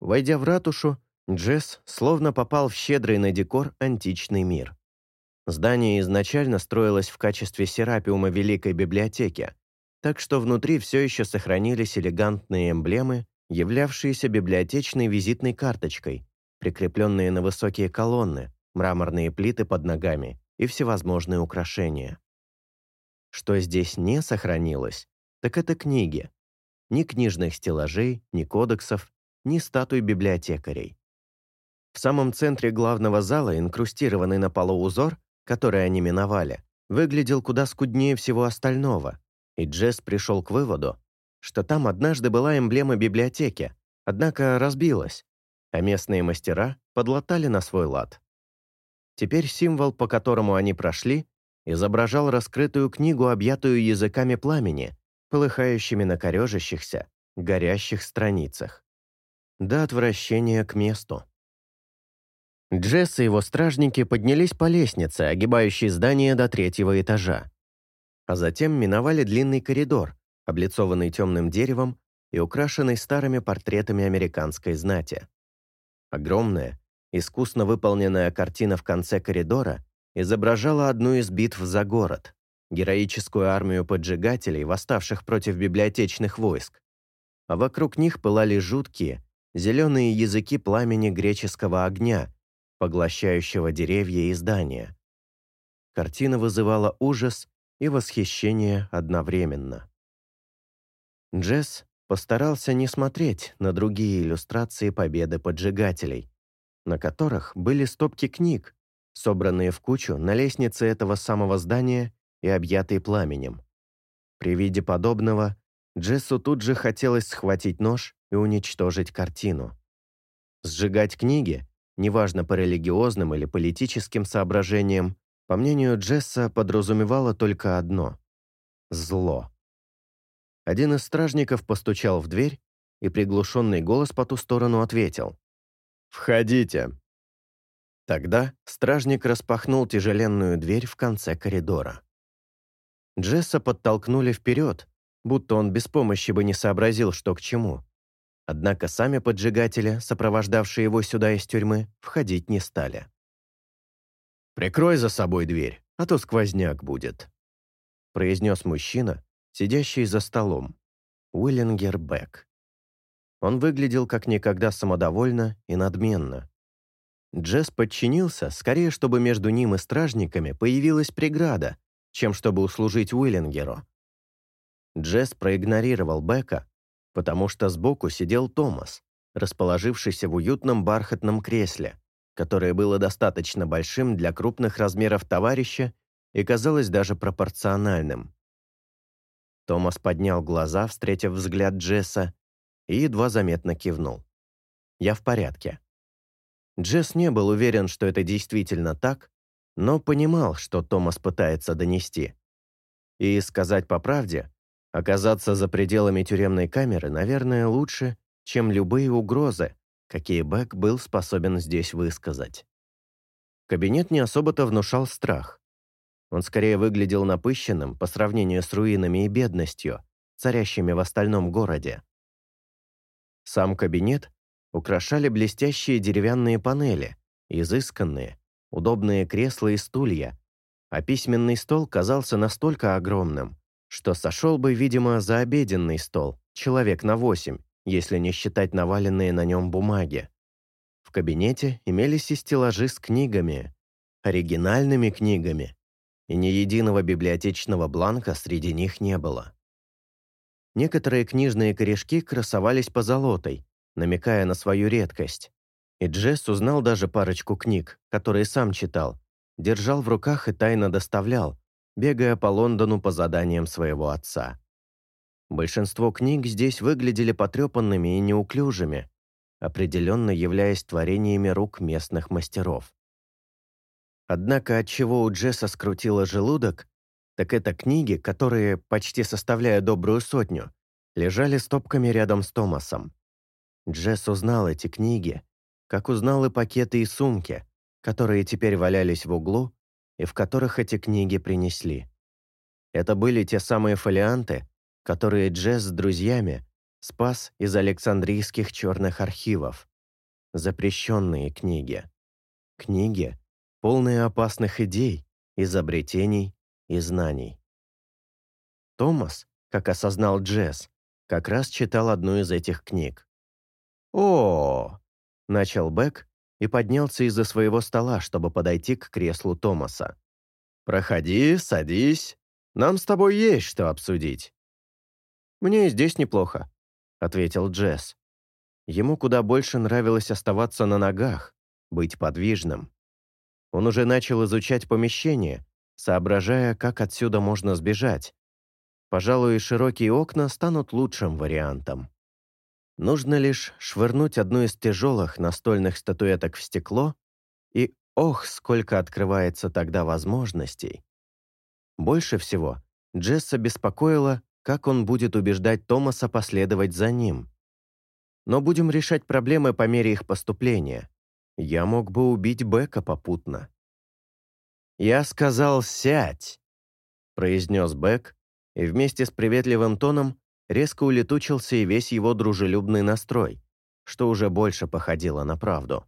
Speaker 2: Войдя в ратушу, Джесс словно попал в щедрый на декор античный мир. Здание изначально строилось в качестве серапиума Великой библиотеки, так что внутри все еще сохранились элегантные эмблемы, являвшиеся библиотечной визитной карточкой, прикрепленные на высокие колонны, мраморные плиты под ногами и всевозможные украшения. Что здесь не сохранилось, так это книги. Ни книжных стеллажей, ни кодексов, ни статуй библиотекарей. В самом центре главного зала, инкрустированный на полу узор, который они миновали, выглядел куда скуднее всего остального, и Джесс пришел к выводу, что там однажды была эмблема библиотеки, однако разбилась, а местные мастера подлатали на свой лад. Теперь символ, по которому они прошли, изображал раскрытую книгу, объятую языками пламени, полыхающими на корежащихся, горящих страницах. До отвращения к месту. Джесс и его стражники поднялись по лестнице, огибающей здание до третьего этажа. А затем миновали длинный коридор, облицованный темным деревом и украшенный старыми портретами американской знати. Огромная, искусно выполненная картина в конце коридора
Speaker 1: изображала одну из битв за город, героическую армию поджигателей, восставших против библиотечных войск. А вокруг них пылали жуткие, зеленые языки пламени греческого огня, поглощающего деревья и здания. Картина вызывала ужас и восхищение одновременно. Джесс постарался не смотреть на другие иллюстрации победы поджигателей, на которых были стопки книг, собранные в кучу на лестнице этого самого здания и объятые пламенем. При виде подобного Джессу тут же хотелось схватить нож и уничтожить картину. Сжигать книги, неважно по религиозным или политическим соображениям, по мнению Джесса, подразумевало только одно — зло. Один из стражников постучал в дверь, и приглушенный голос по ту сторону ответил. «Входите». Тогда стражник распахнул тяжеленную дверь в конце коридора. Джесса подтолкнули вперед, будто он без помощи бы не сообразил, что к чему. Однако сами поджигатели, сопровождавшие его сюда из тюрьмы, входить не стали. «Прикрой за собой дверь, а то сквозняк будет», произнес мужчина, сидящий за столом, Уиллингер Бек. Он выглядел как никогда самодовольно и надменно. Джесс подчинился, скорее, чтобы между ним и стражниками появилась преграда, чем чтобы услужить Уиллингеру. Джесс проигнорировал Бека, потому что сбоку сидел Томас, расположившийся в уютном бархатном кресле, которое было достаточно большим для крупных размеров товарища и казалось даже пропорциональным. Томас поднял глаза, встретив взгляд Джесса, и едва заметно кивнул. «Я в порядке». Джесс не был уверен, что это действительно так, но понимал, что Томас пытается донести. И, сказать по правде, оказаться за пределами тюремной камеры, наверное, лучше, чем любые угрозы, какие Бэк был способен здесь высказать. Кабинет не особо-то внушал страх. Он скорее выглядел напыщенным по сравнению с руинами и бедностью, царящими в остальном городе. Сам кабинет украшали блестящие деревянные панели, изысканные, удобные кресла и стулья, а письменный стол казался настолько огромным, что сошел бы, видимо, за обеденный стол, человек на восемь, если не считать наваленные на нем бумаги. В кабинете имелись и стеллажи с книгами, оригинальными книгами, и ни единого библиотечного бланка среди них не было. Некоторые книжные корешки красовались позолотой, намекая на свою редкость. И Джесс узнал даже парочку книг, которые сам читал, держал в руках и тайно доставлял, бегая по Лондону по заданиям своего отца. Большинство книг здесь выглядели потрепанными и неуклюжими, определенно являясь творениями рук местных мастеров. Однако от чего у Джесса скрутило желудок, так это книги, которые, почти составляя добрую сотню, лежали стопками рядом с Томасом. Джесс узнал эти книги, как узнал и пакеты и сумки, которые теперь валялись в углу и в которых эти книги принесли. Это были те самые фолианты, которые Джесс с друзьями спас из Александрийских черных архивов. Запрещенные книги. Книги, полные опасных идей, изобретений и знаний. Томас, как осознал Джесс, как раз читал одну из этих книг. «О!» — начал Бек и поднялся из-за своего стола, чтобы подойти к креслу Томаса. «Проходи, садись. Нам с тобой есть что обсудить». «Мне здесь неплохо», — ответил Джесс. Ему куда больше нравилось оставаться на ногах, быть подвижным. Он уже начал изучать помещение, соображая, как отсюда можно сбежать. Пожалуй, широкие окна станут лучшим вариантом. Нужно лишь швырнуть одну из тяжелых настольных статуэток в стекло, и ох, сколько открывается тогда возможностей. Больше всего Джесса беспокоило, как он будет убеждать Томаса последовать за ним. Но будем решать проблемы по мере их поступления. Я мог бы убить Бека попутно. «Я сказал, сядь!» — произнес Бек, и вместе с приветливым тоном резко улетучился и весь его дружелюбный настрой, что уже больше походило на правду.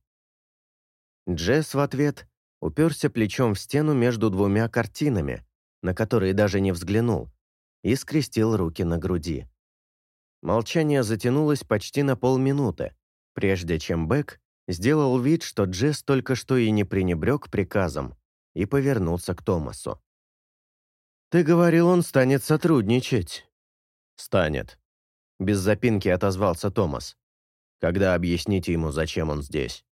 Speaker 1: Джесс в ответ
Speaker 2: уперся плечом в стену между двумя картинами, на которые даже не взглянул, и скрестил руки на груди. Молчание затянулось почти на полминуты, прежде чем Бэк сделал вид, что Джесс только что и не пренебрег приказом, и повернулся к Томасу. «Ты говорил, он станет сотрудничать». «Станет», — без запинки отозвался Томас. «Когда объясните ему, зачем он здесь?»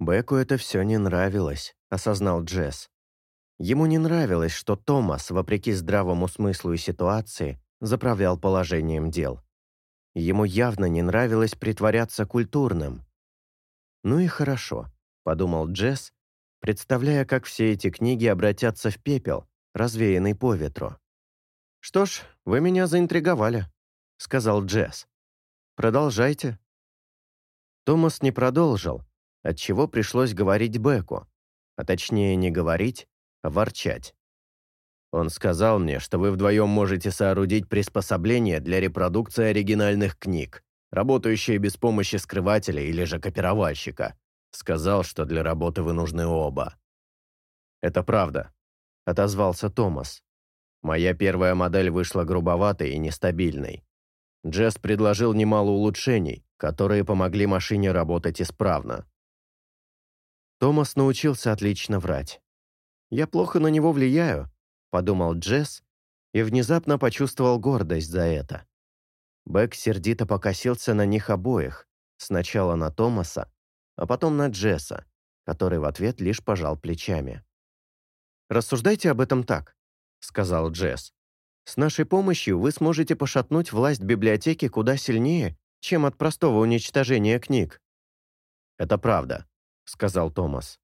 Speaker 2: Беку это все не нравилось, осознал Джесс. Ему не нравилось, что Томас, вопреки здравому смыслу и ситуации, заправлял положением дел. Ему явно не нравилось притворяться культурным. «Ну и хорошо», — подумал Джесс, представляя, как все эти книги обратятся в пепел, развеянный по ветру. «Что ж, вы меня заинтриговали», — сказал Джесс. «Продолжайте». Томас не продолжил, отчего пришлось говорить Беку, а точнее не говорить, а ворчать. Он сказал мне, что вы вдвоем можете соорудить приспособление для репродукции оригинальных книг, работающие без помощи скрывателя или же копировальщика. Сказал, что для работы вы нужны оба. «Это правда», — отозвался Томас. «Моя первая модель вышла грубоватой и нестабильной. Джесс предложил немало улучшений, которые помогли машине работать исправно. Томас научился отлично врать. «Я плохо на него влияю», — подумал Джесс и внезапно почувствовал гордость за это. Бэк сердито покосился на них обоих, сначала на Томаса, а потом на Джесса, который в ответ лишь пожал плечами. «Рассуждайте об этом так», — сказал Джесс. «С нашей помощью вы сможете пошатнуть власть библиотеки куда сильнее, чем от простого уничтожения книг». «Это правда», — сказал Томас.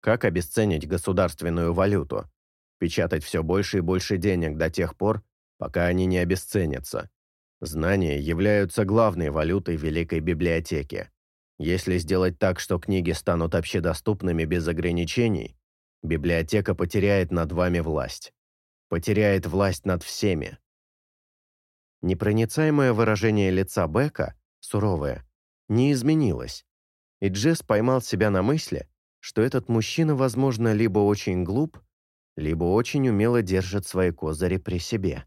Speaker 2: «Как обесценить государственную валюту? Печатать все больше и больше денег до тех пор, пока они не обесценятся. Знания являются главной валютой Великой Библиотеки. Если сделать так, что книги станут общедоступными без ограничений, библиотека потеряет над вами власть. Потеряет власть над всеми». Непроницаемое выражение лица Бека, суровое, не изменилось, и Джесс поймал себя на мысли, что этот мужчина, возможно, либо очень глуп, либо очень умело держит свои козыри при себе.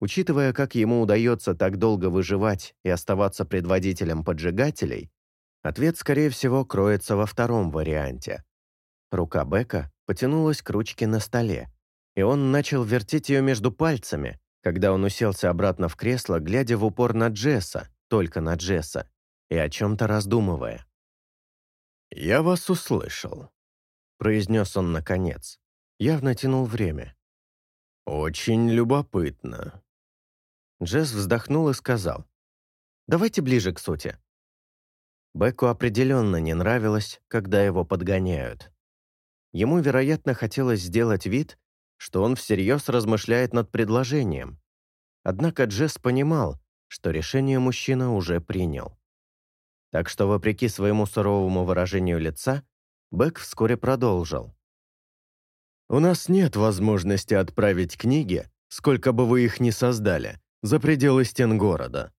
Speaker 2: Учитывая, как ему удается так долго выживать и оставаться предводителем поджигателей, ответ, скорее всего, кроется во втором варианте. Рука Бека потянулась к ручке на столе, и он начал вертеть ее между пальцами, когда он уселся обратно в кресло, глядя в упор на Джесса, только на Джесса, и о чем-то раздумывая. «Я вас услышал», — произнес он наконец. Явно тянул время. «Очень любопытно». Джесс вздохнул и сказал. «Давайте ближе к сути». Беку определенно не нравилось, когда его подгоняют. Ему, вероятно, хотелось сделать вид, что он всерьез размышляет над предложением. Однако Джесс понимал, что решение мужчина уже принял. Так что, вопреки своему суровому выражению лица, Бэк вскоре продолжил. «У нас нет возможности отправить книги, сколько бы вы их ни создали, за пределы стен города.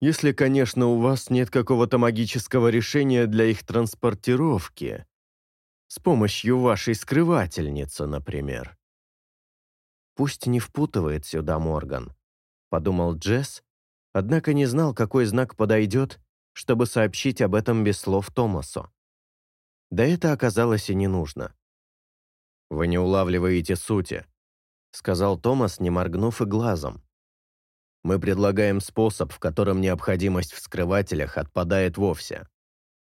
Speaker 2: Если, конечно, у вас нет какого-то магического решения для их транспортировки. С помощью вашей скрывательницы, например». «Пусть не впутывает сюда Морган», — подумал Джесс, однако не знал, какой знак подойдет, чтобы сообщить об этом без слов Томасу. Да это оказалось и не нужно. «Вы не улавливаете сути», — сказал Томас, не моргнув и глазом. «Мы предлагаем способ, в котором необходимость в скрывателях отпадает вовсе.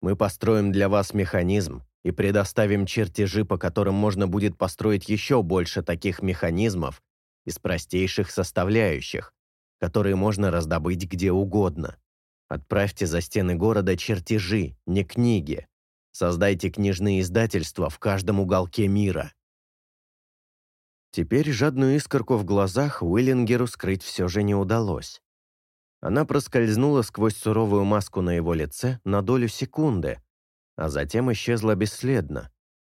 Speaker 2: Мы построим для вас механизм и предоставим чертежи, по которым можно будет построить еще больше таких механизмов из простейших составляющих, которые можно раздобыть где угодно. Отправьте за стены города чертежи, не книги. Создайте книжные издательства в каждом уголке мира. Теперь жадную искорку в глазах Уиллингеру скрыть все же не удалось. Она проскользнула сквозь суровую маску на его лице на долю секунды, а затем исчезла бесследно,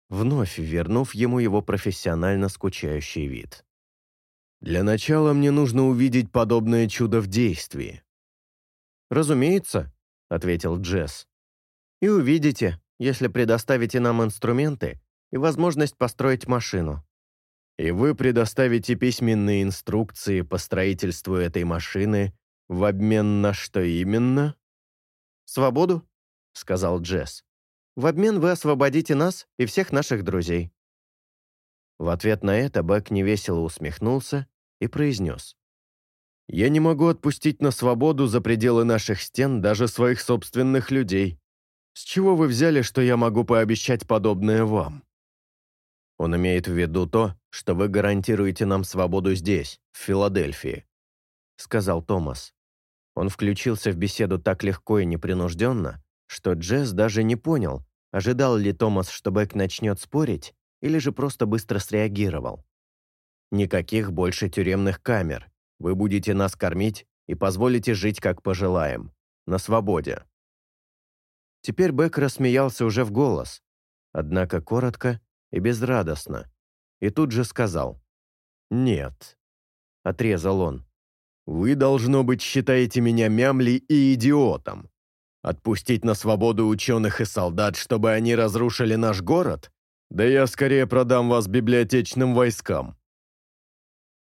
Speaker 2: вновь вернув ему его профессионально скучающий вид. «Для начала мне нужно увидеть подобное чудо в действии», «Разумеется», — ответил Джесс. «И увидите, если предоставите нам инструменты, и возможность построить машину.
Speaker 1: И вы предоставите письменные инструкции по строительству этой машины в обмен на что именно?
Speaker 2: «Свободу», — сказал Джесс. «В обмен вы освободите нас и всех наших друзей».
Speaker 1: В ответ на это Бэк невесело усмехнулся и произнес. «Я не могу отпустить на свободу за пределы наших стен даже своих собственных людей. С чего вы взяли, что я могу пообещать подобное вам?» Он имеет в виду то, что вы гарантируете нам свободу здесь, в Филадельфии», — сказал Томас. Он включился в беседу так легко и непринужденно, что Джесс даже не понял, ожидал ли Томас, что Бэк начнет спорить, или же просто быстро среагировал. «Никаких больше тюремных камер. Вы будете нас кормить и позволите жить, как пожелаем. На свободе». Теперь Бэк рассмеялся уже в голос, однако коротко и безрадостно, и тут же сказал «Нет», — отрезал он. «Вы, должно быть, считаете меня мямли и идиотом. Отпустить на свободу ученых и солдат, чтобы они разрушили наш город? Да я скорее продам вас библиотечным войскам».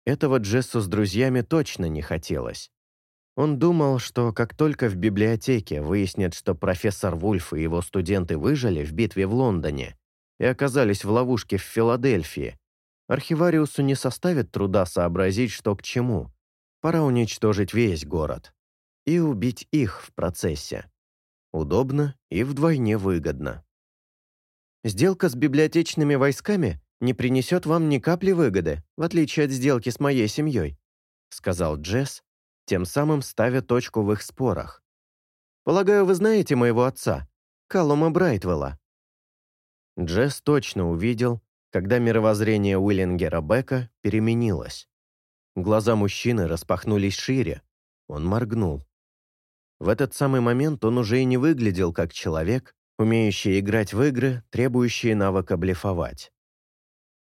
Speaker 1: Этого Джессу с друзьями точно не хотелось. Он думал, что как только в библиотеке выяснят, что профессор Вульф и его студенты выжили в битве в Лондоне и оказались в ловушке в Филадельфии, архивариусу не составит труда сообразить, что к чему. Пора уничтожить весь город. И убить их в процессе. Удобно и вдвойне выгодно.
Speaker 2: Сделка с библиотечными войсками не принесет вам ни капли выгоды, в отличие от сделки с моей семьей», сказал Джесс, тем самым ставя точку в их спорах. «Полагаю, вы знаете моего отца, Калума Брайтвелла».
Speaker 1: Джесс точно увидел, когда мировоззрение Уиллингера Бека переменилось. Глаза мужчины распахнулись шире, он моргнул. В этот самый момент он уже и не выглядел как человек, умеющий играть в игры, требующие навыка блефовать.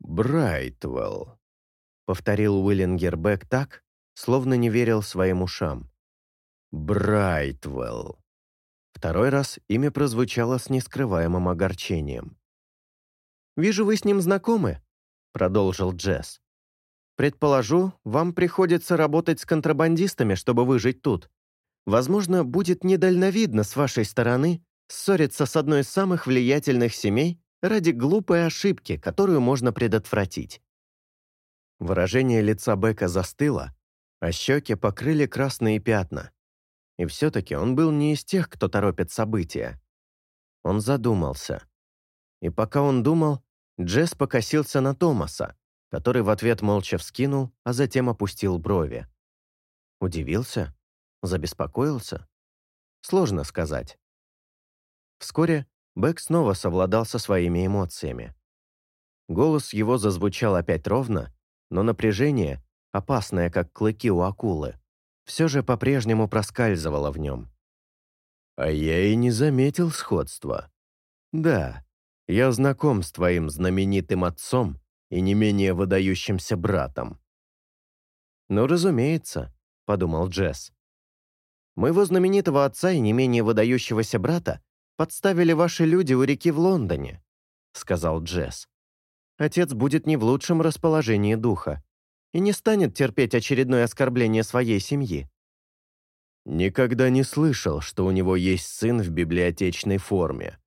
Speaker 1: «Брайтвелл», — повторил Уиллингер Бек так, словно не верил своим ушам. «Брайтвелл». Второй раз имя прозвучало с нескрываемым огорчением.
Speaker 2: «Вижу, вы с ним знакомы», — продолжил Джесс. «Предположу, вам приходится работать с контрабандистами, чтобы выжить тут. Возможно, будет недальновидно с вашей стороны ссориться с одной из самых влиятельных семей ради глупой ошибки, которую можно предотвратить».
Speaker 1: Выражение лица Бека застыло, а щеки покрыли красные пятна. И все-таки он был не из тех, кто торопит события. Он задумался. И пока он думал, Джесс покосился на Томаса, который в ответ молча вскинул, а затем опустил брови. Удивился? Забеспокоился? Сложно сказать. Вскоре Бэк снова совладал со своими эмоциями. Голос его зазвучал опять ровно, но напряжение, опасное, как клыки у акулы, все же по-прежнему проскальзывало в нем. «А я и не заметил сходства. Да, я знаком с твоим знаменитым отцом и не менее выдающимся братом».
Speaker 2: «Ну, разумеется», — подумал Джесс. «Моего знаменитого отца и не менее выдающегося брата подставили ваши люди у реки в Лондоне», — сказал Джесс. «Отец будет не в лучшем расположении духа и не станет терпеть очередное оскорбление своей семьи».
Speaker 1: «Никогда не слышал, что у него есть сын в библиотечной форме»,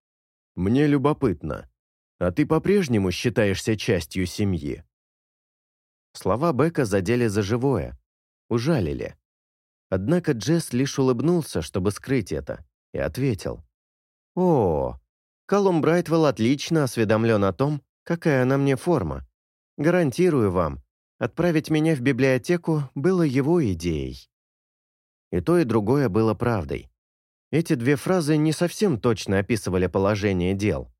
Speaker 1: мне любопытно. А ты по-прежнему считаешься частью семьи?»
Speaker 2: Слова Бека задели за живое. Ужалили. Однако Джесс лишь улыбнулся, чтобы скрыть это, и ответил. «О, Колум Брайтвелл отлично осведомлен о том, какая на мне форма. Гарантирую вам, отправить меня в библиотеку было его идеей». И то, и другое было правдой. Эти две фразы не совсем точно описывали положение дел.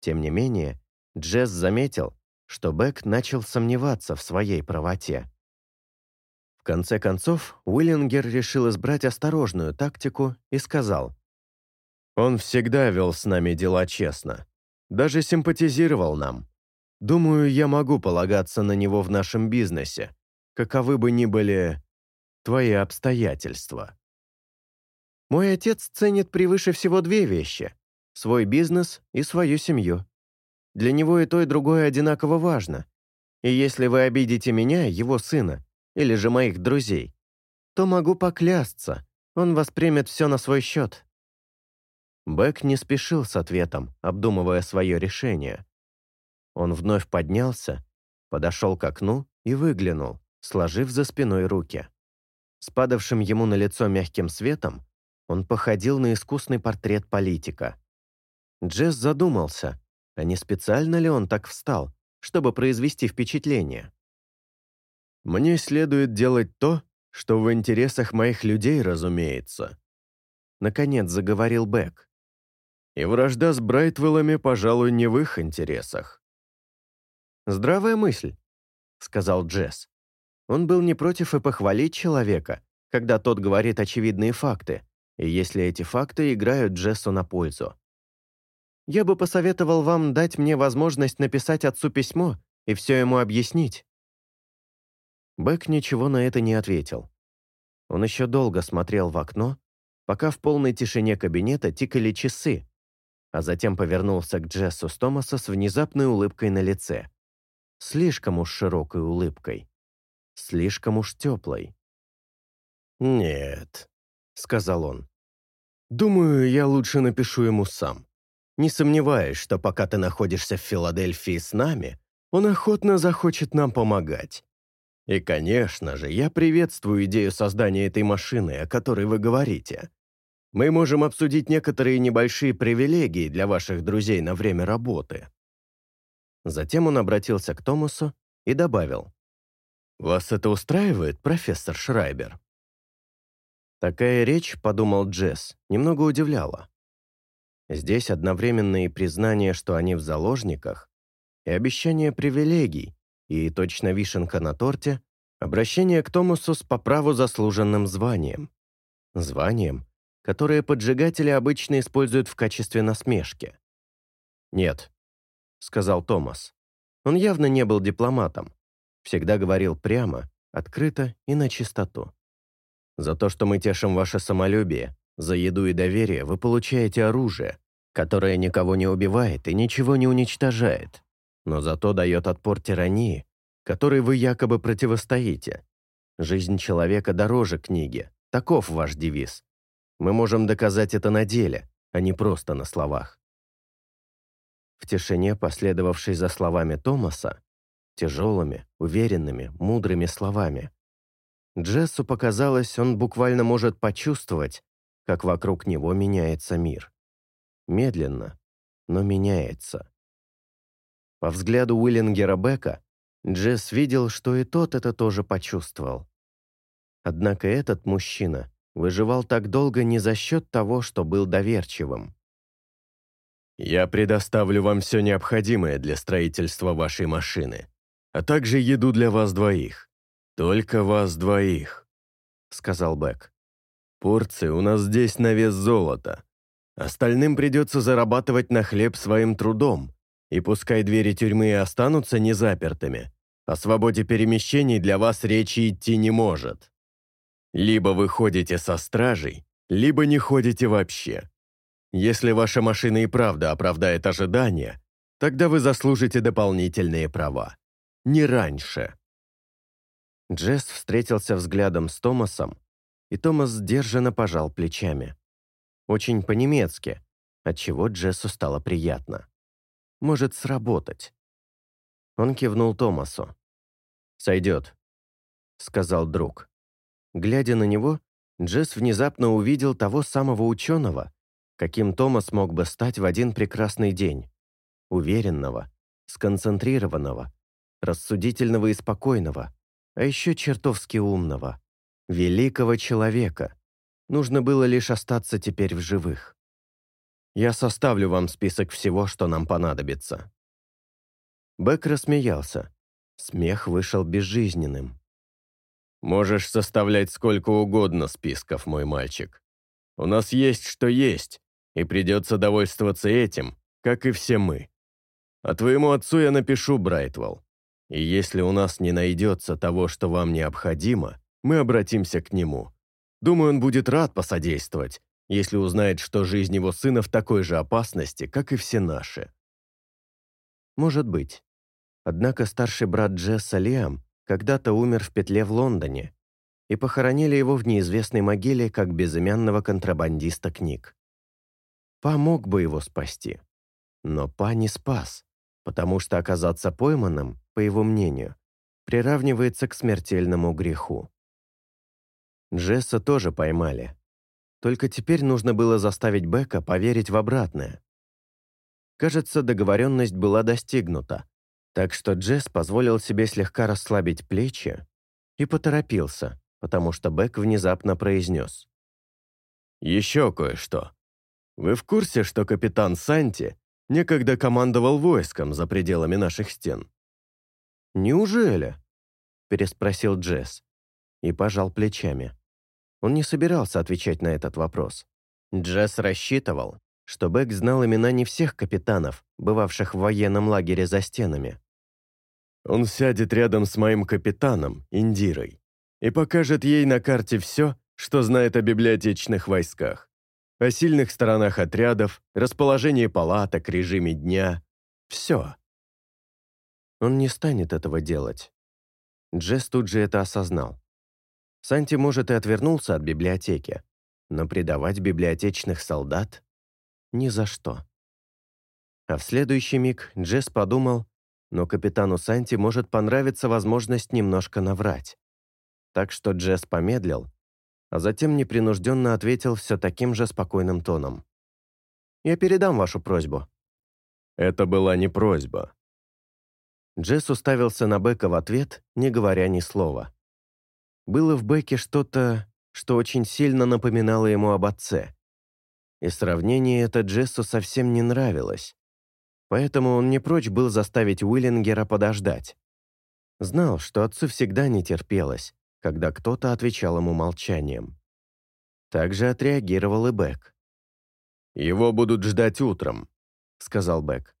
Speaker 2: Тем не менее, Джесс заметил, что Бек начал сомневаться в своей правоте. В конце концов, Уиллингер решил избрать осторожную тактику и сказал,
Speaker 1: «Он всегда вел с нами дела честно, даже симпатизировал нам. Думаю, я могу полагаться на него в нашем бизнесе, каковы бы ни были твои обстоятельства».
Speaker 2: Мой отец ценит превыше всего две вещи – свой бизнес и свою семью. Для него и то, и другое одинаково важно. И если вы обидите меня, его сына, или же моих друзей, то могу поклясться, он воспримет все на свой счет». Бэк не спешил с ответом, обдумывая свое решение. Он вновь поднялся, подошел к окну и выглянул, сложив за спиной руки. С падавшим ему на лицо мягким светом он походил на искусный портрет политика. Джесс задумался, а не специально ли он так встал, чтобы произвести впечатление.
Speaker 1: «Мне следует делать то, что в интересах моих людей, разумеется», наконец заговорил Бэк. «И вражда с Брайтвеллами, пожалуй, не в их интересах».
Speaker 2: «Здравая мысль», — сказал Джесс. Он был не против и похвалить человека, когда тот говорит очевидные факты, если эти факты играют Джессу на пользу. Я бы посоветовал вам дать мне возможность написать отцу письмо и все ему объяснить». Бэк ничего на это не ответил. Он еще долго смотрел в окно, пока в полной тишине кабинета тикали часы, а затем повернулся к Джессу с Томаса с внезапной улыбкой на лице. Слишком уж широкой улыбкой. Слишком уж теплой.
Speaker 1: «Нет», — сказал он. «Думаю, я лучше напишу ему сам. Не сомневаюсь, что пока ты находишься в Филадельфии с нами, он охотно захочет нам помогать. И, конечно же, я приветствую идею создания этой машины, о которой вы говорите. Мы можем обсудить некоторые небольшие привилегии для ваших друзей на время работы».
Speaker 2: Затем он обратился к Томасу и добавил.
Speaker 1: «Вас это устраивает, профессор Шрайбер?»
Speaker 2: Такая речь, подумал Джесс, немного удивляла. Здесь одновременно и признание, что они в заложниках, и обещание привилегий, и точно вишенка на торте, обращение к Томасу с по праву заслуженным званием. Званием, которое поджигатели обычно используют в качестве насмешки. «Нет», — сказал Томас. Он явно не был дипломатом, всегда говорил прямо, открыто и на чистоту. «За то, что мы тешим ваше самолюбие, за еду и доверие вы получаете оружие, которое никого не убивает и ничего не уничтожает, но зато дает отпор тирании, которой вы якобы противостоите. Жизнь человека дороже книги. Таков ваш девиз. Мы можем доказать это на деле, а не просто на словах. В тишине, последовавшей за словами Томаса, тяжелыми, уверенными, мудрыми словами, Джессу показалось, он буквально может почувствовать, как вокруг него меняется мир. Медленно, но меняется. По взгляду Уиллингера Бека, Джесс видел, что и тот это тоже почувствовал. Однако этот мужчина выживал так долго не за счет того, что был доверчивым.
Speaker 1: «Я предоставлю вам все необходимое для строительства вашей машины, а также еду для вас двоих. Только вас двоих», — сказал Бек. Порции у нас здесь на вес золота. Остальным придется зарабатывать на хлеб своим трудом, и пускай двери тюрьмы и останутся незапертыми, о свободе перемещений для вас речи идти не может. Либо вы ходите со стражей, либо не ходите вообще. Если ваша машина и правда оправдает ожидания, тогда вы заслужите дополнительные права. Не раньше.
Speaker 2: Джесс встретился взглядом с Томасом, и Томас сдержанно пожал плечами. Очень по-немецки, отчего Джессу стало приятно. Может сработать. Он кивнул Томасу. «Сойдет», — сказал друг. Глядя на него, Джесс внезапно увидел того самого ученого, каким Томас мог бы стать в один прекрасный день. Уверенного, сконцентрированного, рассудительного и спокойного, а еще чертовски умного великого человека. Нужно было лишь остаться теперь в живых. Я составлю вам список всего, что нам понадобится». Бэк рассмеялся. Смех вышел безжизненным.
Speaker 1: «Можешь составлять сколько угодно списков, мой мальчик. У нас есть, что есть, и придется довольствоваться этим, как и все мы. А твоему отцу я напишу, Брайтвелл. И если у нас не найдется того, что вам необходимо, мы обратимся к нему. Думаю, он будет рад посодействовать, если узнает, что жизнь его сына в такой же опасности, как и все наши.
Speaker 2: Может быть. Однако старший брат Джесса Лиам когда-то умер в петле в Лондоне, и похоронили его в неизвестной могиле как безымянного контрабандиста книг. Па мог бы его спасти, но Па не спас, потому что оказаться пойманным, по его мнению, приравнивается к смертельному греху. Джесса тоже поймали. Только теперь нужно было заставить Бека поверить в обратное. Кажется, договоренность была достигнута, так что Джесс позволил себе слегка расслабить плечи и поторопился, потому что Бек внезапно произнес.
Speaker 1: «Еще кое-что. Вы в курсе, что капитан Санти некогда командовал войском за пределами наших стен?»
Speaker 2: «Неужели?» – переспросил Джесс и пожал плечами. Он не собирался отвечать на этот вопрос. Джесс рассчитывал, что Бек знал имена не всех капитанов, бывавших в военном лагере за стенами.
Speaker 1: «Он сядет рядом с моим капитаном, Индирой, и покажет ей на карте все, что знает о библиотечных войсках, о сильных сторонах отрядов, расположении палаток, режиме дня. Все.
Speaker 2: Он не станет этого делать. Джесс тут же это осознал. Санти, может, и отвернулся от библиотеки, но предавать библиотечных солдат — ни за что. А в следующий миг Джесс подумал, но капитану Санти может понравиться возможность немножко наврать. Так что Джесс помедлил, а затем непринужденно ответил все таким же спокойным тоном. «Я передам вашу просьбу».
Speaker 1: «Это была не просьба».
Speaker 2: Джесс уставился на Бека в ответ, не говоря ни слова. Было в Беке что-то, что очень сильно напоминало ему об отце. И сравнение это Джессу совсем не нравилось. Поэтому он не прочь был заставить Уиллингера подождать. Знал, что отцу всегда не терпелось, когда кто-то отвечал ему молчанием. Так же отреагировал и Бек.
Speaker 1: «Его будут ждать утром», — сказал Бек.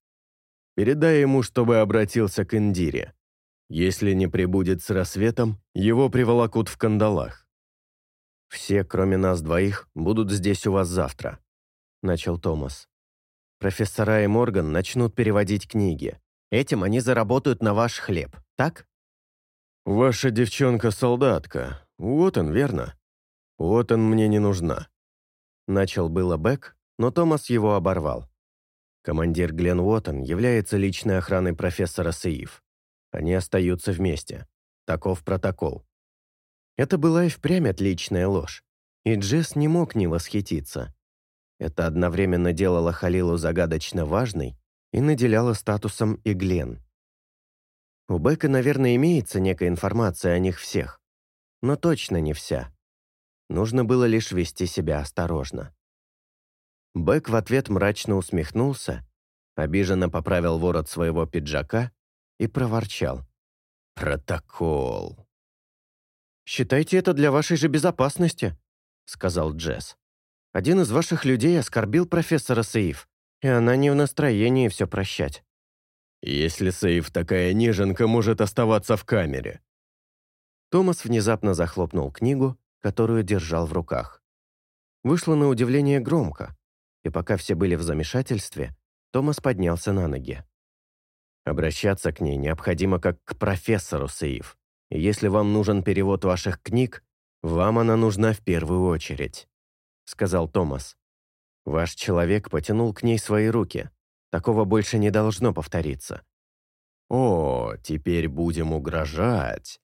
Speaker 1: «Передай ему, чтобы обратился к Индире. Если не прибудет с рассветом, его приволокут в кандалах».
Speaker 2: «Все, кроме нас двоих, будут здесь у вас завтра», — начал Томас. «Профессора и Морган начнут переводить книги. Этим они заработают на ваш хлеб, так?»
Speaker 1: «Ваша девчонка-солдатка. Вот он, верно? Вот он мне не нужна».
Speaker 2: Начал было Бек, но Томас его оборвал. Командир Глен Уоттон является личной охраной профессора Саиф. Они остаются вместе. Таков протокол. Это была и впрямь отличная ложь, и Джесс не мог не восхититься. Это одновременно делало Халилу загадочно важной и наделяло статусом и Глен. У Бека, наверное, имеется некая информация о них всех, но точно не вся. Нужно было лишь вести себя осторожно. Бек в ответ мрачно усмехнулся, обиженно поправил ворот своего пиджака и проворчал. «Протокол». «Считайте это для вашей же безопасности», — сказал Джесс. «Один из ваших людей оскорбил профессора Саиф, и она не в настроении все прощать».
Speaker 1: «Если Сейф такая неженка может оставаться в камере».
Speaker 2: Томас внезапно захлопнул книгу, которую держал в руках. Вышло на удивление громко, и пока все были в замешательстве, Томас поднялся на ноги. Обращаться к ней необходимо как к профессору. И если вам нужен перевод ваших книг, вам она нужна в первую очередь», — сказал Томас. «Ваш человек потянул к ней свои руки. Такого больше не должно повториться.
Speaker 1: «О, теперь будем угрожать.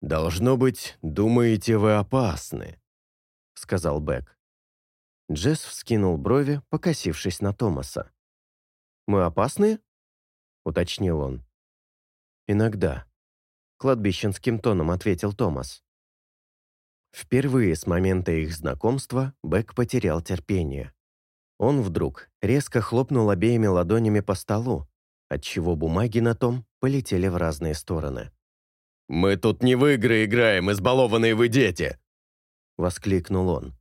Speaker 1: Должно быть, думаете, вы опасны», — сказал Бек.
Speaker 2: Джесс вскинул брови, покосившись на Томаса. «Мы опасны?» — уточнил он. «Иногда», — кладбищенским тоном ответил Томас. Впервые с момента их знакомства Бек потерял терпение. Он вдруг резко хлопнул обеими ладонями по столу, отчего бумаги на том полетели в разные стороны.
Speaker 1: «Мы тут не в игры играем, избалованные вы дети!» — воскликнул он.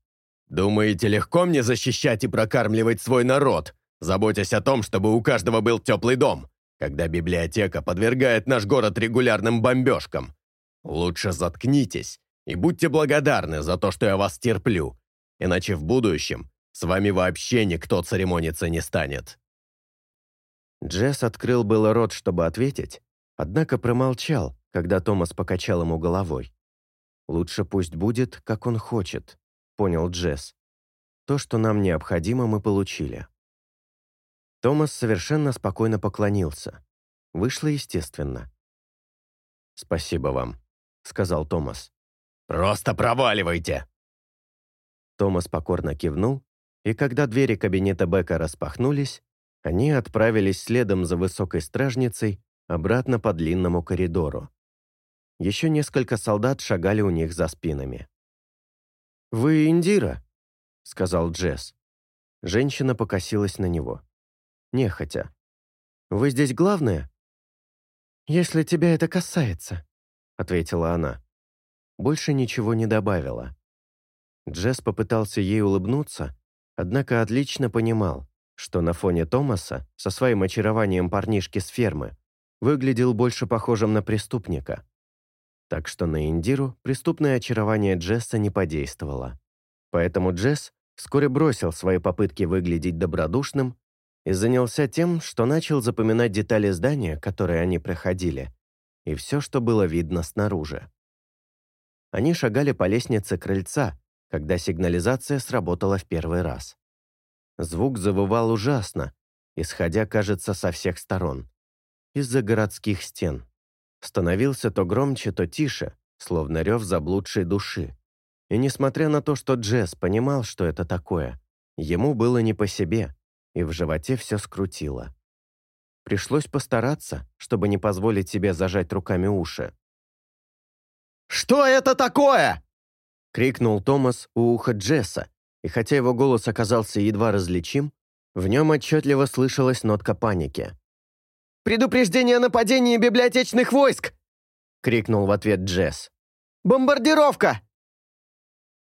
Speaker 1: «Думаете, легко мне защищать и прокармливать свой народ, заботясь о том, чтобы у каждого был теплый дом, когда библиотека подвергает наш город регулярным бомбежкам? Лучше заткнитесь и будьте благодарны за то, что я вас терплю, иначе в будущем с вами вообще никто церемониться не станет». Джесс открыл было рот, чтобы ответить, однако промолчал, когда Томас покачал ему головой. «Лучше пусть будет, как он хочет», — понял Джесс. «То, что нам необходимо, мы получили». Томас совершенно спокойно поклонился. Вышло естественно. «Спасибо вам», — сказал Томас.
Speaker 3: «Просто проваливайте!»
Speaker 1: Томас покорно кивнул, и когда двери кабинета Бека распахнулись, они отправились следом за высокой стражницей обратно по длинному коридору. Еще несколько солдат шагали у них за спинами. «Вы Индира?» — сказал Джесс. Женщина покосилась на него. Нехотя. «Вы здесь главная?» «Если тебя это касается», — ответила она. Больше ничего не добавила. Джесс попытался ей улыбнуться, однако отлично понимал, что на фоне Томаса со своим очарованием парнишки с фермы выглядел больше похожим на преступника. Так что на Индиру преступное очарование Джесса не подействовало. Поэтому Джесс вскоре бросил свои попытки выглядеть добродушным и занялся тем, что начал запоминать детали здания, которые они проходили, и все, что было видно снаружи. Они шагали по лестнице крыльца, когда сигнализация сработала в первый раз. Звук завывал ужасно, исходя, кажется, со всех сторон. Из-за городских стен. Становился то громче, то тише, словно рев заблудшей души. И несмотря на то, что Джесс понимал, что это такое, ему было не по себе, и в животе все скрутило. Пришлось постараться, чтобы не позволить себе зажать руками уши.
Speaker 3: «Что это такое?»
Speaker 1: — крикнул Томас у уха Джесса, и хотя его голос оказался едва различим, в нем отчетливо слышалась нотка паники.
Speaker 3: «Предупреждение о нападении библиотечных войск!» — крикнул в ответ Джесс. «Бомбардировка!»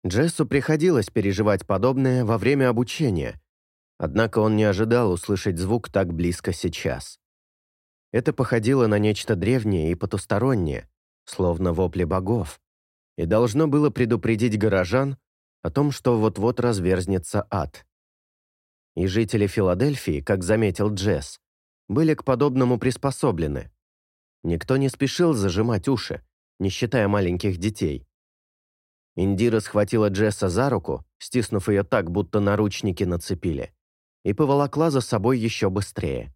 Speaker 1: Джессу приходилось переживать подобное во время обучения, однако он не ожидал услышать звук так близко сейчас. Это походило на нечто древнее и потустороннее, словно вопли богов, и должно было предупредить горожан о том, что вот-вот разверзнется ад. И жители Филадельфии, как заметил Джесс, были к подобному приспособлены. Никто не спешил зажимать уши, не считая маленьких детей. Индира схватила Джесса за руку, стиснув ее так, будто наручники нацепили, и поволокла за собой еще быстрее.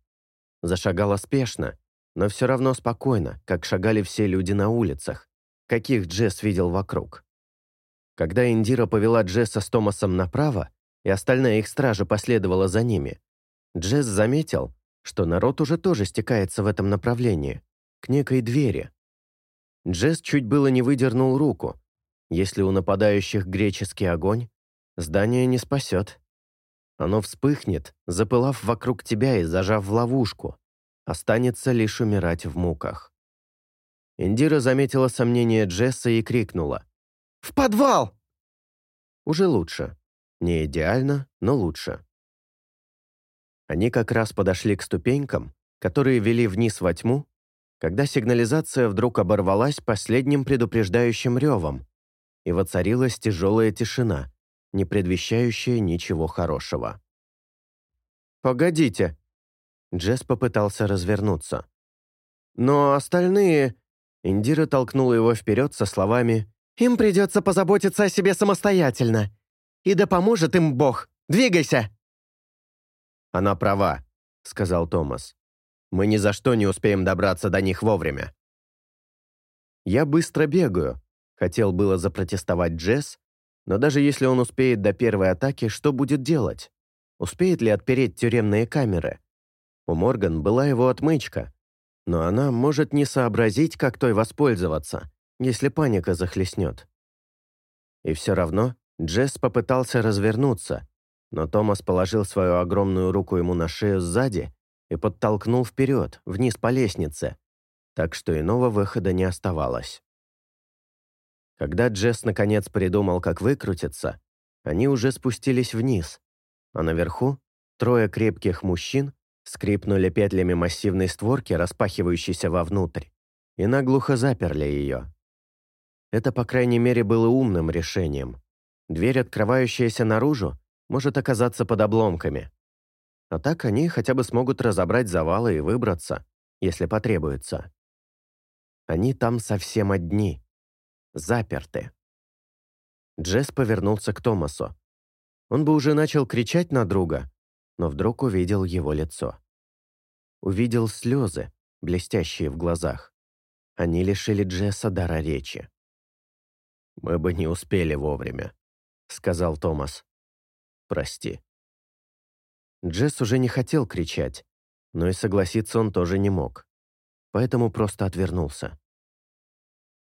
Speaker 1: Зашагала спешно, но все равно спокойно, как шагали все люди на улицах, каких Джесс видел вокруг. Когда Индира повела Джесса с Томасом направо, и остальная их стража последовала за ними, Джесс заметил, что народ уже тоже стекается в этом направлении, к некой двери. Джесс чуть было не выдернул руку. Если у нападающих греческий огонь, здание не спасет. Оно вспыхнет, запылав вокруг тебя и зажав в ловушку. Останется лишь умирать в муках. Индира заметила сомнение Джесса и крикнула.
Speaker 3: «В подвал!»
Speaker 1: Уже лучше. Не идеально, но лучше. Они как раз подошли к ступенькам, которые вели вниз во тьму, когда сигнализация вдруг оборвалась последним предупреждающим ревом, и воцарилась тяжелая тишина, не предвещающая ничего хорошего.
Speaker 2: «Погодите!» Джесс попытался развернуться. «Но остальные...» Индира толкнула его вперед со словами им придется позаботиться о себе самостоятельно. И да поможет им Бог. Двигайся!»
Speaker 1: «Она права», — сказал Томас. «Мы ни за что не успеем добраться до них вовремя». «Я быстро бегаю», — хотел было запротестовать Джесс, но даже если он успеет до первой атаки, что будет делать? Успеет ли отпереть тюремные камеры? У Морган была его отмычка, но она может не сообразить, как той воспользоваться, если паника захлестнет. И все равно Джесс попытался развернуться, но Томас положил свою огромную руку ему на шею сзади и подтолкнул вперед, вниз по лестнице, так что иного выхода не оставалось. Когда Джесс наконец придумал, как выкрутиться, они уже спустились вниз, а наверху трое крепких мужчин скрипнули петлями массивной створки, распахивающейся вовнутрь, и наглухо заперли ее. Это, по крайней мере, было умным решением. Дверь, открывающаяся наружу, может оказаться под обломками.
Speaker 2: А так они хотя бы смогут разобрать завалы и выбраться, если потребуется. Они там совсем одни. Заперты. Джесс повернулся к Томасу. Он бы уже начал кричать на друга, но вдруг увидел его лицо. Увидел слезы, блестящие в глазах. Они лишили Джесса дара речи.
Speaker 1: «Мы бы не успели вовремя», — сказал Томас. «Прости».
Speaker 2: Джесс уже не хотел кричать, но и согласиться он тоже не мог, поэтому просто отвернулся.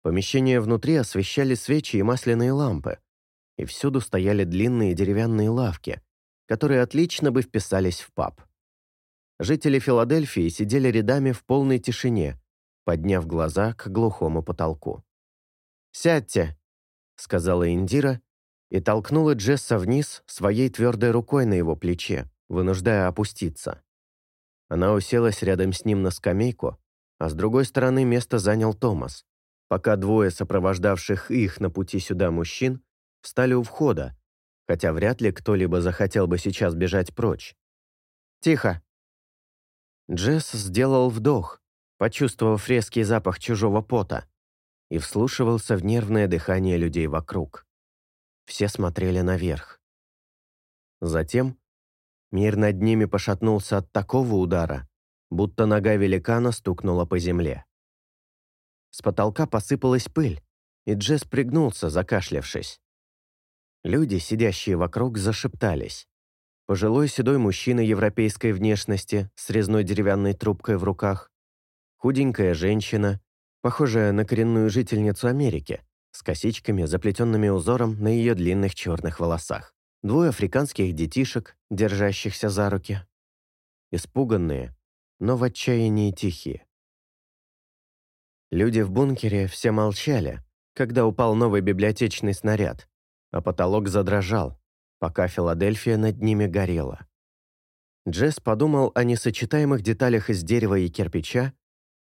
Speaker 2: Помещение внутри освещали свечи и масляные лампы, и всюду стояли длинные деревянные лавки, которые отлично бы вписались в паб. Жители Филадельфии сидели рядами в полной тишине, подняв глаза к глухому потолку. «Сядьте», — сказала Индира и толкнула Джесса вниз своей твердой рукой на его плече, вынуждая опуститься. Она уселась рядом с ним на скамейку, а с другой стороны место занял Томас, пока двое сопровождавших их на пути сюда мужчин встали у входа, хотя вряд ли кто-либо захотел бы сейчас бежать прочь. «Тихо!» Джесс сделал вдох, почувствовав резкий запах чужого пота, и вслушивался в нервное дыхание людей вокруг. Все смотрели наверх. Затем мир над ними пошатнулся от такого удара, будто нога великана стукнула по земле. С потолка посыпалась пыль, и Джесс пригнулся, закашлявшись. Люди, сидящие вокруг, зашептались. Пожилой седой мужчина европейской внешности с резной деревянной трубкой в руках, худенькая женщина, похожая на коренную жительницу Америки, с косичками, заплетенными узором на ее длинных черных волосах, двое африканских детишек, держащихся за руки. Испуганные, но в отчаянии тихие. Люди в бункере все молчали, когда упал новый библиотечный снаряд, а потолок задрожал, пока Филадельфия над ними горела. Джесс подумал о несочетаемых деталях из дерева и кирпича,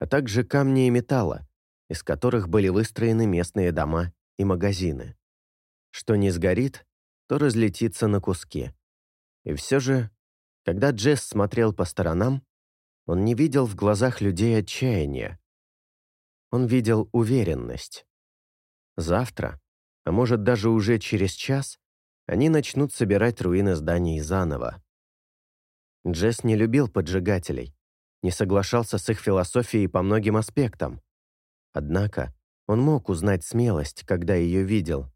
Speaker 2: а также камня и металла, из которых были выстроены местные дома и магазины. Что не сгорит, то разлетится на куски. И все же, когда Джесс смотрел по сторонам, он не видел в глазах людей отчаяния. Он видел уверенность. Завтра, а может даже уже через час, они начнут собирать руины зданий заново. Джесс не любил поджигателей, не соглашался с их философией по многим аспектам. Однако он мог узнать смелость, когда ее видел.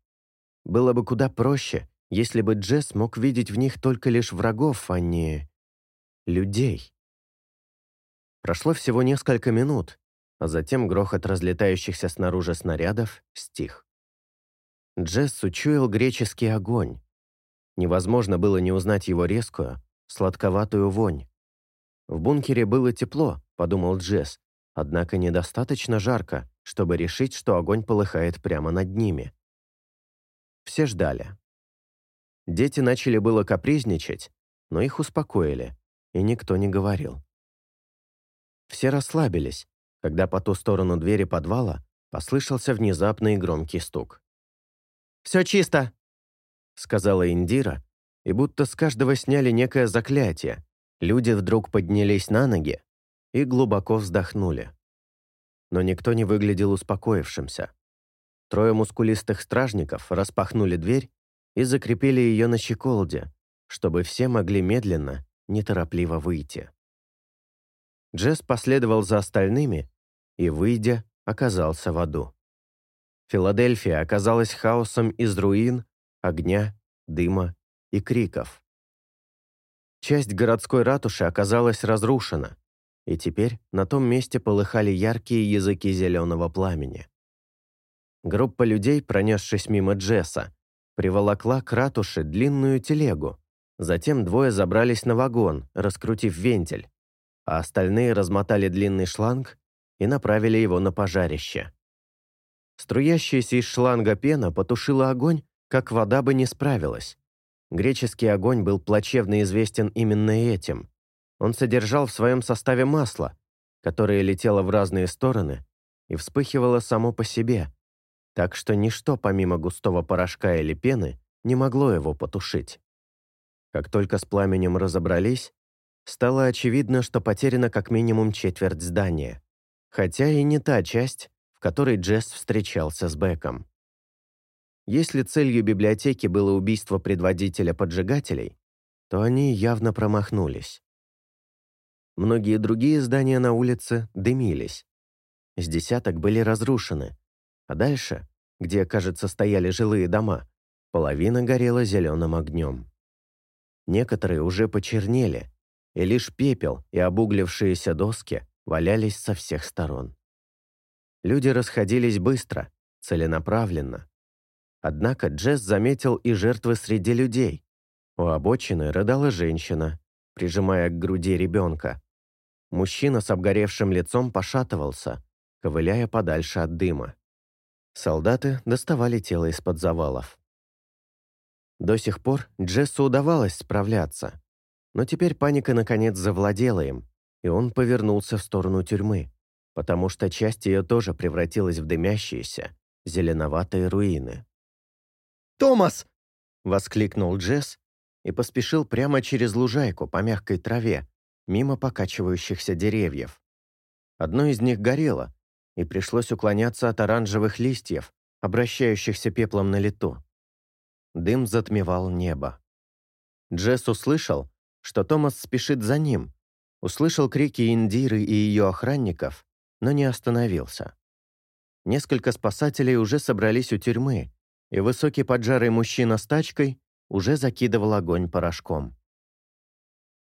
Speaker 2: Было бы куда проще, если бы Джесс мог видеть в них только лишь врагов, а не... людей. Прошло всего несколько минут, а затем грохот разлетающихся снаружи снарядов стих. Джесс учуял греческий огонь. Невозможно было не узнать его резкую, сладковатую вонь. В бункере было тепло, подумал Джесс, однако недостаточно жарко, чтобы решить, что огонь полыхает прямо над ними. Все ждали. Дети начали было капризничать, но их успокоили, и никто не говорил. Все расслабились, когда по ту сторону двери подвала послышался внезапный громкий стук. «Все чисто!» — сказала Индира, и будто с каждого сняли некое заклятие. Люди вдруг поднялись на ноги и глубоко вздохнули. Но никто не выглядел успокоившимся. Трое мускулистых стражников распахнули дверь и закрепили ее на щеколде, чтобы все могли медленно, неторопливо выйти. Джесс последовал за остальными и, выйдя, оказался в аду. Филадельфия оказалась хаосом из руин, огня, дыма и криков. Часть городской ратуши оказалась разрушена, и теперь на том месте полыхали яркие языки зеленого пламени. Группа людей, пронесшись мимо Джесса, приволокла к ратуше длинную телегу. Затем двое забрались на вагон, раскрутив вентиль, а остальные размотали длинный шланг и направили его на пожарище. Струящаяся из шланга пена потушила огонь, как вода бы не справилась. Греческий огонь был плачевно известен именно этим. Он содержал в своем составе масло, которое летело в разные стороны и вспыхивало само по себе, так что ничто помимо густого порошка или пены не могло его потушить. Как только с пламенем разобрались, стало очевидно, что потеряна как минимум четверть здания, хотя и не та часть, которой Джесс встречался с Беком. Если целью библиотеки было убийство предводителя поджигателей, то они явно промахнулись. Многие другие здания на улице дымились. С десяток были разрушены, а дальше, где, кажется, стояли жилые дома, половина горела зеленым огнем. Некоторые уже почернели, и лишь пепел и обуглившиеся доски валялись со всех сторон. Люди расходились быстро, целенаправленно. Однако Джесс заметил и жертвы среди людей. У обочины рыдала женщина, прижимая к груди ребенка. Мужчина с обгоревшим лицом пошатывался, ковыляя подальше от дыма. Солдаты доставали тело из-под завалов. До сих пор Джессу удавалось справляться, но теперь паника наконец завладела им, и он повернулся в сторону тюрьмы, потому что часть ее тоже превратилась в дымящиеся, зеленоватые руины.
Speaker 3: «Томас!»
Speaker 2: — воскликнул Джесс и поспешил прямо через лужайку по мягкой траве, мимо покачивающихся деревьев. Одно из них горело, и пришлось уклоняться от оранжевых листьев, обращающихся пеплом на лету. Дым затмевал небо. Джесс услышал, что Томас спешит за ним, услышал крики Индиры и ее охранников, но не остановился. Несколько спасателей уже собрались у тюрьмы, и высокий поджарый мужчина с тачкой уже закидывал огонь порошком.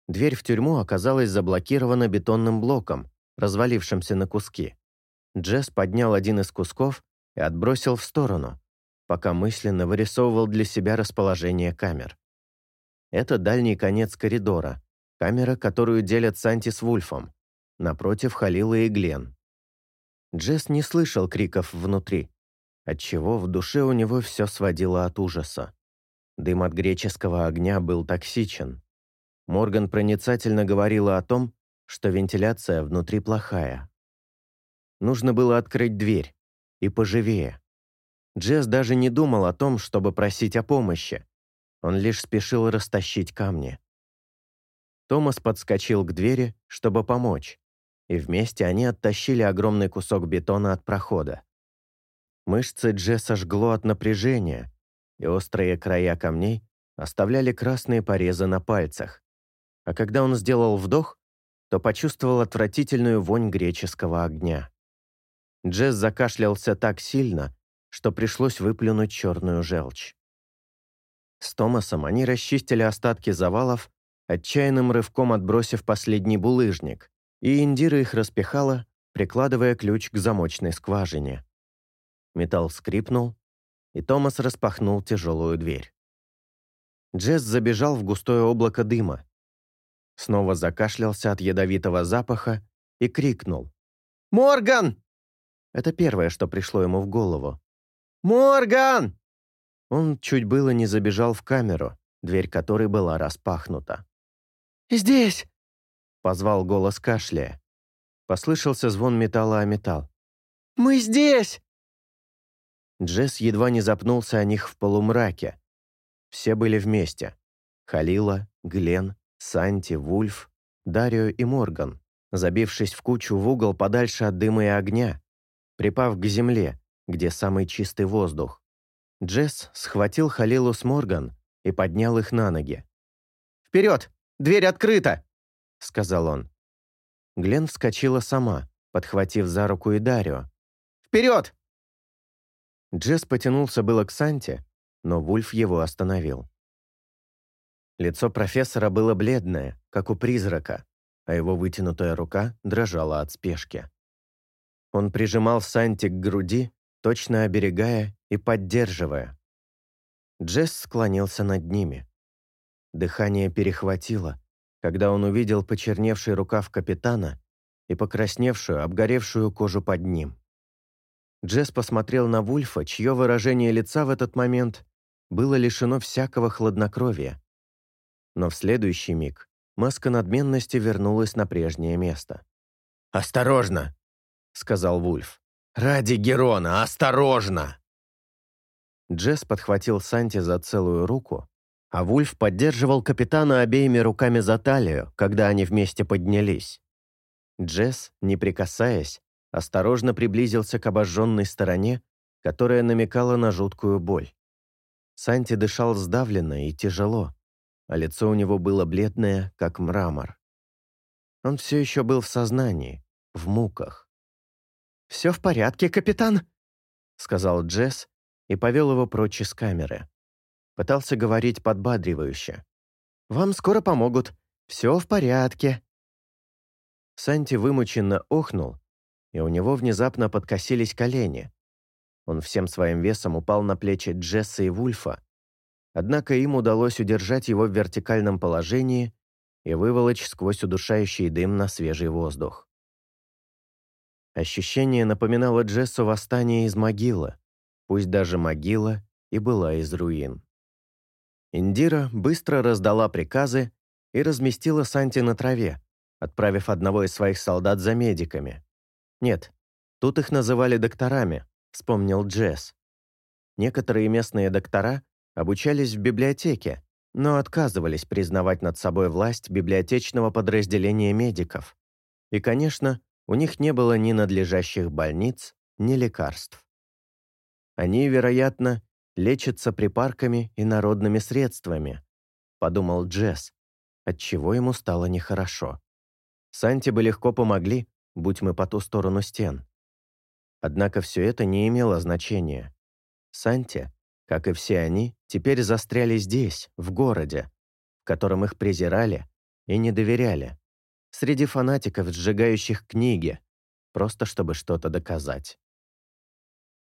Speaker 2: Дверь в тюрьму оказалась заблокирована бетонным блоком, развалившимся на куски. Джесс поднял один из кусков и отбросил в сторону, пока мысленно вырисовывал для себя расположение камер. Это дальний конец коридора, камера, которую делят Санти с Вульфом, напротив Халила и Глен. Джесс не слышал криков внутри, отчего в душе у него все сводило от ужаса. Дым от греческого огня был токсичен. Морган проницательно говорила о том, что вентиляция внутри плохая. Нужно было открыть дверь. И поживее. Джесс даже не думал о том, чтобы просить о помощи. Он лишь спешил растащить камни. Томас подскочил к двери, чтобы помочь, и вместе они оттащили огромный кусок бетона от прохода. Мышцы Джесса жгло от напряжения, и острые края камней оставляли красные порезы на пальцах. А когда он сделал вдох, то почувствовал отвратительную вонь греческого огня. Джесс закашлялся так сильно, что пришлось выплюнуть черную желчь. С Томасом они расчистили остатки завалов, отчаянным рывком отбросив последний булыжник, и Индира их распихала, прикладывая ключ к замочной скважине. Металл скрипнул, и Томас распахнул тяжелую дверь. Джесс забежал в густое облако дыма. Снова закашлялся от ядовитого запаха и крикнул. «Морган!» Это первое, что пришло ему в голову. «Морган!» Он чуть было не забежал в камеру, дверь которой была распахнута.
Speaker 3: «Здесь!»
Speaker 2: — позвал голос кашляя. Послышался звон металла о металл.
Speaker 3: «Мы здесь!»
Speaker 2: Джесс едва не запнулся о них в полумраке. Все были вместе. Халила, Глен, Санти, Вульф, Дарио и Морган, забившись в кучу в угол подальше от дыма и огня, припав к земле, где самый чистый воздух. Джесс схватил Халилу с Морган и поднял их на ноги. «Вперед! Дверь открыта!» — сказал он. Глен вскочила сама, подхватив за руку и Дарио. «Вперед!» Джесс потянулся было к Санте, но Вульф его остановил. Лицо профессора было бледное, как у призрака, а его вытянутая рука дрожала от спешки. Он прижимал Санти к груди, точно оберегая и поддерживая. Джесс склонился над ними. Дыхание перехватило, когда он увидел почерневший рукав капитана и покрасневшую, обгоревшую кожу под ним. Джесс посмотрел на Вульфа, чье выражение лица в этот момент было лишено всякого хладнокровия. Но в следующий миг маска надменности вернулась на прежнее место. «Осторожно!» — сказал Вульф. «Ради Герона, осторожно!» Джесс подхватил Санти за целую руку, А Вульф поддерживал капитана обеими руками за талию, когда они вместе поднялись. Джесс, не прикасаясь, осторожно приблизился к обожженной стороне, которая намекала на жуткую боль. Санти дышал сдавленно и тяжело, а лицо у него было бледное, как мрамор. Он все еще был в сознании, в муках. «Все в порядке, капитан», — сказал Джесс и повел его прочь из камеры. Пытался говорить подбадривающе. «Вам скоро помогут. Все в порядке». Санти вымученно охнул, и у него внезапно подкосились колени. Он всем своим весом упал на плечи Джесса и Вульфа, однако им удалось удержать его в вертикальном положении и выволочь сквозь удушающий дым на свежий воздух. Ощущение напоминало Джессу восстание из могилы, пусть даже могила и была из руин. Индира быстро раздала приказы и разместила Санти на траве, отправив одного из своих солдат за медиками. Нет, тут их называли докторами, вспомнил Джесс. Некоторые местные доктора обучались в библиотеке, но отказывались признавать над собой власть библиотечного подразделения медиков. И, конечно, у них не было ни надлежащих больниц, ни лекарств. Они, вероятно, лечатся припарками и народными средствами, подумал Джесс, отчего ему стало нехорошо. Санти бы легко помогли, будь мы по ту сторону стен. Однако все это не имело значения. Санти, как и все они, теперь застряли здесь, в городе, в котором их презирали и не доверяли среди фанатиков, сжигающих книги, просто чтобы что-то доказать.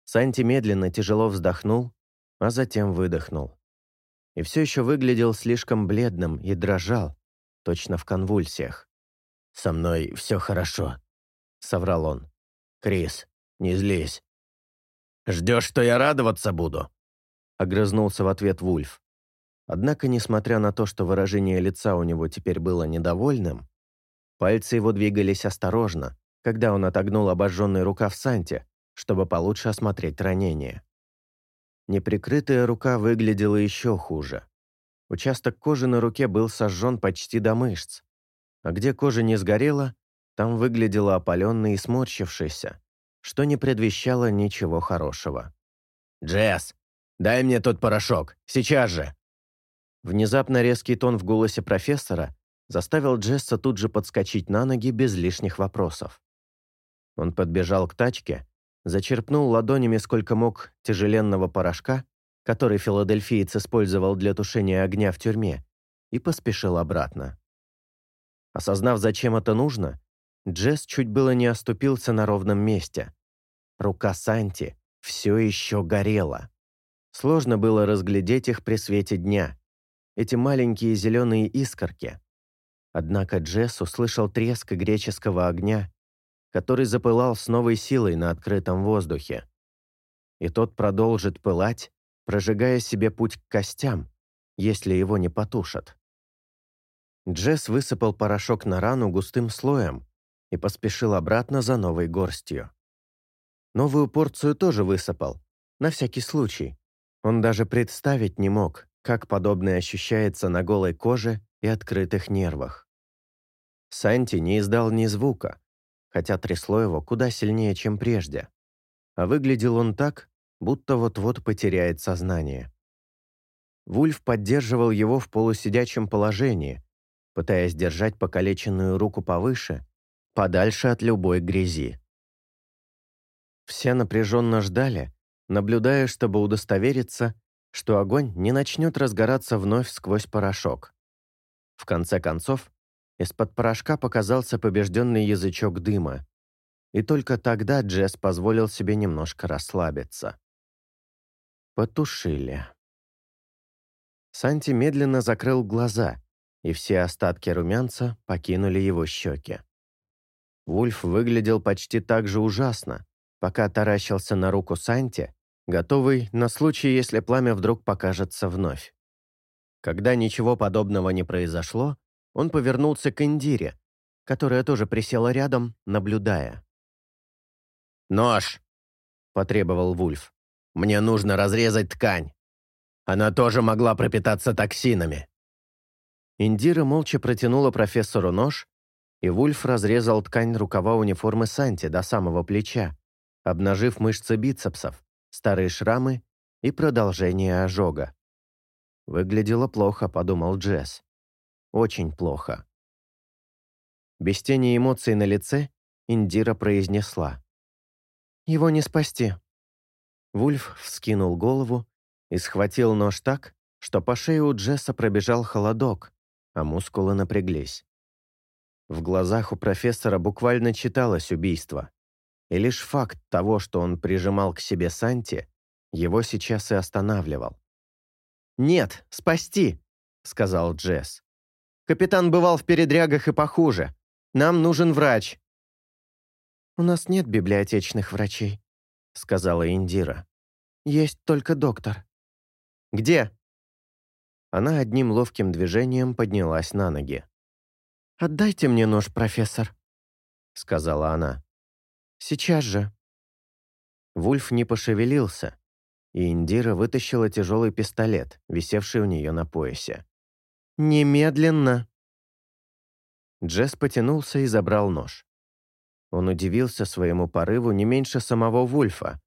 Speaker 2: Санти медленно тяжело вздохнул, а затем выдохнул. И все еще выглядел слишком бледным и дрожал, точно в конвульсиях. «Со мной все хорошо», — соврал он. «Крис, не злись». «Ждешь, что я радоваться буду?» — огрызнулся в ответ Вульф. Однако, несмотря на то, что выражение лица у него теперь было недовольным, Пальцы его двигались осторожно, когда он отогнул обожженный рукав Санти, чтобы получше осмотреть ранение. Неприкрытая рука выглядела еще хуже. Участок кожи на руке был сожжен почти до мышц, а где кожа не сгорела, там выглядела опаленной и сморщившейся, что не предвещало ничего хорошего. «Джесс, дай мне тот порошок, сейчас же!» Внезапно резкий тон в голосе профессора заставил Джесса тут же подскочить на ноги без лишних вопросов. Он подбежал к тачке, зачерпнул ладонями сколько мог тяжеленного порошка, который филадельфиец использовал для тушения огня в тюрьме, и поспешил обратно. Осознав, зачем это нужно, Джесс чуть было не оступился на ровном месте. Рука Санти все еще горела. Сложно было разглядеть их при свете дня. Эти маленькие зеленые искорки, Однако Джесс услышал треск греческого огня, который запылал с новой силой на открытом воздухе. И тот продолжит пылать, прожигая себе путь к костям, если его не потушат. Джесс высыпал порошок на рану густым слоем и поспешил обратно за новой горстью. Новую порцию тоже высыпал, на всякий случай. Он даже представить не мог, как подобное ощущается на голой коже и открытых нервах. Санти не издал ни звука, хотя трясло его куда сильнее, чем прежде. А выглядел он так, будто вот-вот потеряет сознание. Вульф поддерживал его в полусидячем положении, пытаясь держать покалеченную руку повыше, подальше от любой грязи. Все напряженно ждали, наблюдая, чтобы удостовериться, что огонь не начнет разгораться вновь сквозь порошок. В конце концов, из-под порошка показался побежденный язычок дыма. И только тогда Джесс позволил себе немножко расслабиться. Потушили. Санти медленно закрыл глаза, и все остатки румянца покинули его щеки. Вульф выглядел почти так же ужасно, пока таращился на руку Санти, готовый на случай, если пламя вдруг покажется вновь. Когда ничего подобного не произошло, он повернулся к Индире, которая тоже присела рядом, наблюдая.
Speaker 1: «Нож!» — потребовал Вульф. «Мне нужно разрезать ткань!» Она тоже могла пропитаться токсинами».
Speaker 2: Индира молча протянула профессору нож, и Вульф разрезал ткань рукава униформы Санти до самого плеча, обнажив мышцы бицепсов, старые шрамы и продолжение ожога. «Выглядело плохо», — подумал Джесс. «Очень плохо». Без тени эмоций на лице Индира произнесла. «Его не спасти». Вульф вскинул голову и схватил нож так, что по шее у Джесса пробежал холодок, а мускулы напряглись. В глазах у профессора буквально читалось убийство, и лишь факт того, что он прижимал к себе Санти, его сейчас и останавливал. «Нет, спасти!» — сказал Джесс. «Капитан бывал в передрягах и похуже. Нам нужен врач». «У нас нет библиотечных врачей», — сказала Индира. «Есть только доктор». «Где?» Она одним ловким движением поднялась на ноги. «Отдайте мне нож, профессор», — сказала она. «Сейчас же». Вульф не пошевелился, и Индира вытащила тяжелый пистолет, висевший у нее на поясе. «Немедленно!» Джесс потянулся и забрал нож. Он удивился своему порыву не меньше самого Вульфа,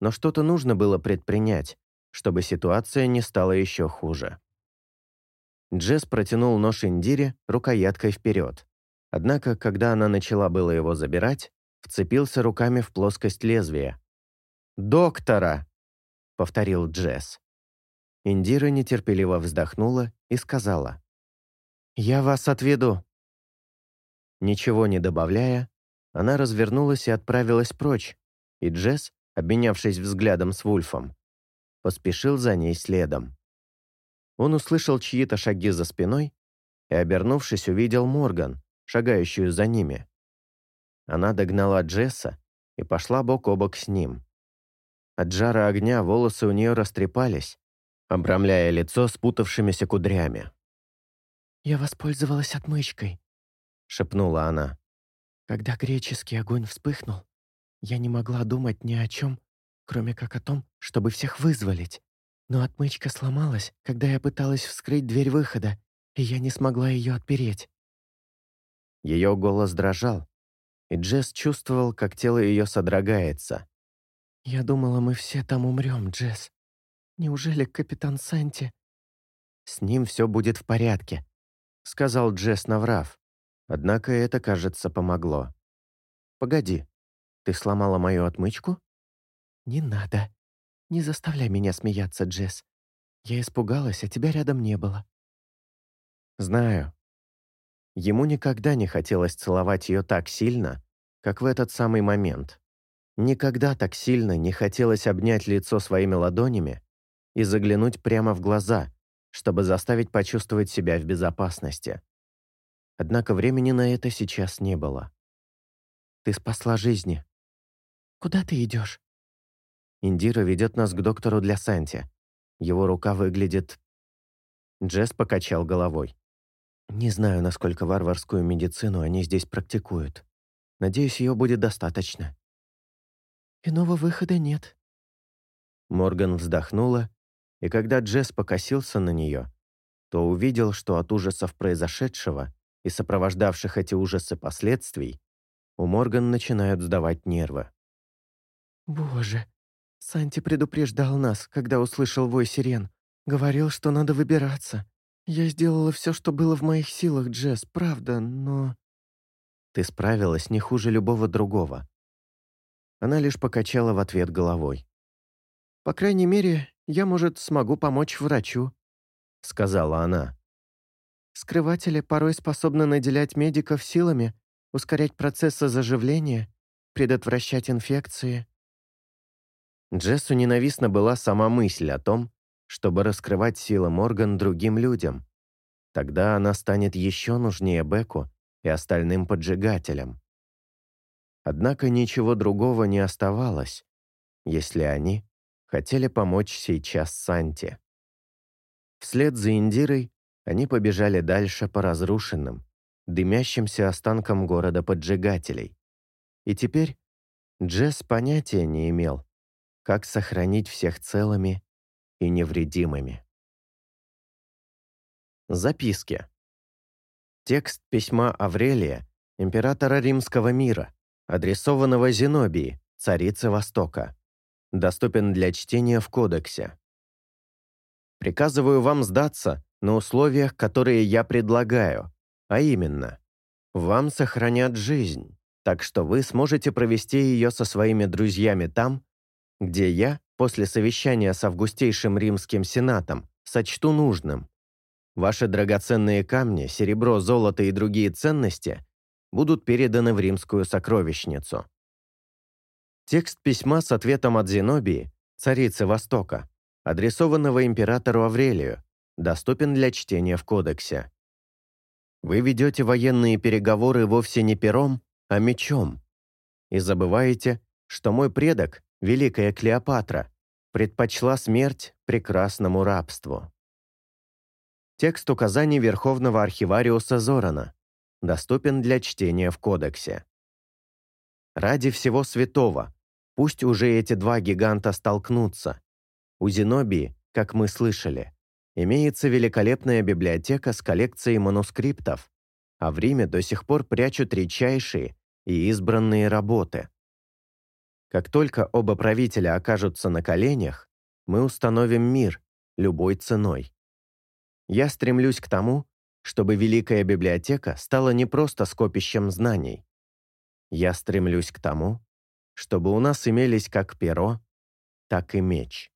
Speaker 2: но что-то нужно было предпринять, чтобы ситуация не стала еще хуже. Джесс протянул нож Индире рукояткой вперед. Однако, когда она начала было его забирать, вцепился руками в плоскость лезвия. «Доктора!» — повторил Джесс. Индира нетерпеливо вздохнула и сказала. «Я вас отведу». Ничего не добавляя, она развернулась и отправилась прочь, и Джесс, обменявшись взглядом с Вульфом, поспешил за ней следом. Он услышал чьи-то шаги за спиной и, обернувшись, увидел Морган, шагающую за ними. Она догнала Джесса и пошла бок о бок с ним. От жара огня волосы у нее растрепались, обрамляя лицо спутавшимися кудрями.
Speaker 4: «Я воспользовалась отмычкой», — шепнула она. «Когда греческий огонь вспыхнул, я не могла думать ни о чем, кроме как о том, чтобы всех вызволить. Но отмычка сломалась, когда я пыталась вскрыть дверь выхода, и я не смогла ее отпереть.
Speaker 2: Ее голос дрожал, и Джесс чувствовал, как тело ее содрогается.
Speaker 4: «Я думала, мы все там умрем, Джесс. Неужели капитан Санти...»
Speaker 2: «С ним все будет в порядке», — сказал Джесс, наврав. Однако это, кажется, помогло. «Погоди, ты сломала мою отмычку?»
Speaker 4: «Не надо», «Не заставляй меня смеяться, Джесс. Я испугалась, а тебя рядом не было».
Speaker 2: «Знаю». Ему никогда не хотелось целовать ее так сильно, как в этот самый момент. Никогда так сильно не хотелось обнять лицо своими ладонями и заглянуть прямо в глаза, чтобы заставить почувствовать себя в безопасности. Однако времени на это сейчас не было. «Ты спасла жизни».
Speaker 4: «Куда ты идешь?»
Speaker 2: Индира ведет нас к доктору для Санти. Его рука выглядит...» Джесс покачал головой. «Не знаю, насколько варварскую медицину они здесь практикуют. Надеюсь, ее будет достаточно».
Speaker 4: «Иного выхода нет».
Speaker 2: Морган вздохнула, и когда Джесс покосился на нее, то увидел, что от ужасов произошедшего и сопровождавших эти ужасы последствий у Морган начинают сдавать нервы.
Speaker 4: «Боже, Санти предупреждал нас, когда услышал вой сирен. Говорил, что надо выбираться. Я сделала все, что было в моих силах, Джесс, правда, но...
Speaker 2: Ты справилась не хуже любого другого. Она лишь покачала в ответ головой.
Speaker 4: «По крайней мере, я, может, смогу помочь врачу», — сказала она. «Скрыватели порой способны наделять медиков силами, ускорять процессы заживления, предотвращать инфекции.
Speaker 2: Джессу ненавистна была сама мысль о том, чтобы раскрывать силы Морган другим людям. Тогда она станет еще нужнее Беку и остальным поджигателям. Однако ничего другого не оставалось, если они хотели помочь сейчас Санте. Вслед за Индирой они побежали дальше по разрушенным, дымящимся останкам города поджигателей. И теперь Джесс понятия не имел, как сохранить всех целыми
Speaker 1: и невредимыми. Записки. Текст письма Аврелия, императора римского мира, адресованного Зенобии, царице Востока. Доступен для чтения в кодексе. Приказываю вам сдаться на условиях, которые я предлагаю, а именно, вам сохранят жизнь, так что вы сможете провести ее со своими друзьями там, где я, после совещания с Августейшим Римским Сенатом, сочту нужным. Ваши драгоценные камни, серебро, золото и другие ценности будут переданы в римскую сокровищницу. Текст письма с ответом от Зенобии, царицы Востока, адресованного императору Аврелию, доступен для чтения в кодексе. Вы ведете военные переговоры вовсе не пером, а мечом. И забываете, что мой предок, великая Клеопатра, предпочла смерть прекрасному рабству. Текст указаний Верховного архивариуса Зорана доступен для чтения в кодексе. Ради всего святого, пусть уже эти два гиганта столкнутся. У Зенобии, как мы слышали, имеется великолепная библиотека с коллекцией манускриптов, а в Риме до сих пор прячут редчайшие и избранные работы. Как только оба правителя окажутся на коленях, мы установим мир любой ценой. Я стремлюсь к тому, чтобы Великая библиотека стала не просто скопищем знаний. Я стремлюсь к тому, чтобы у нас имелись как перо, так и меч.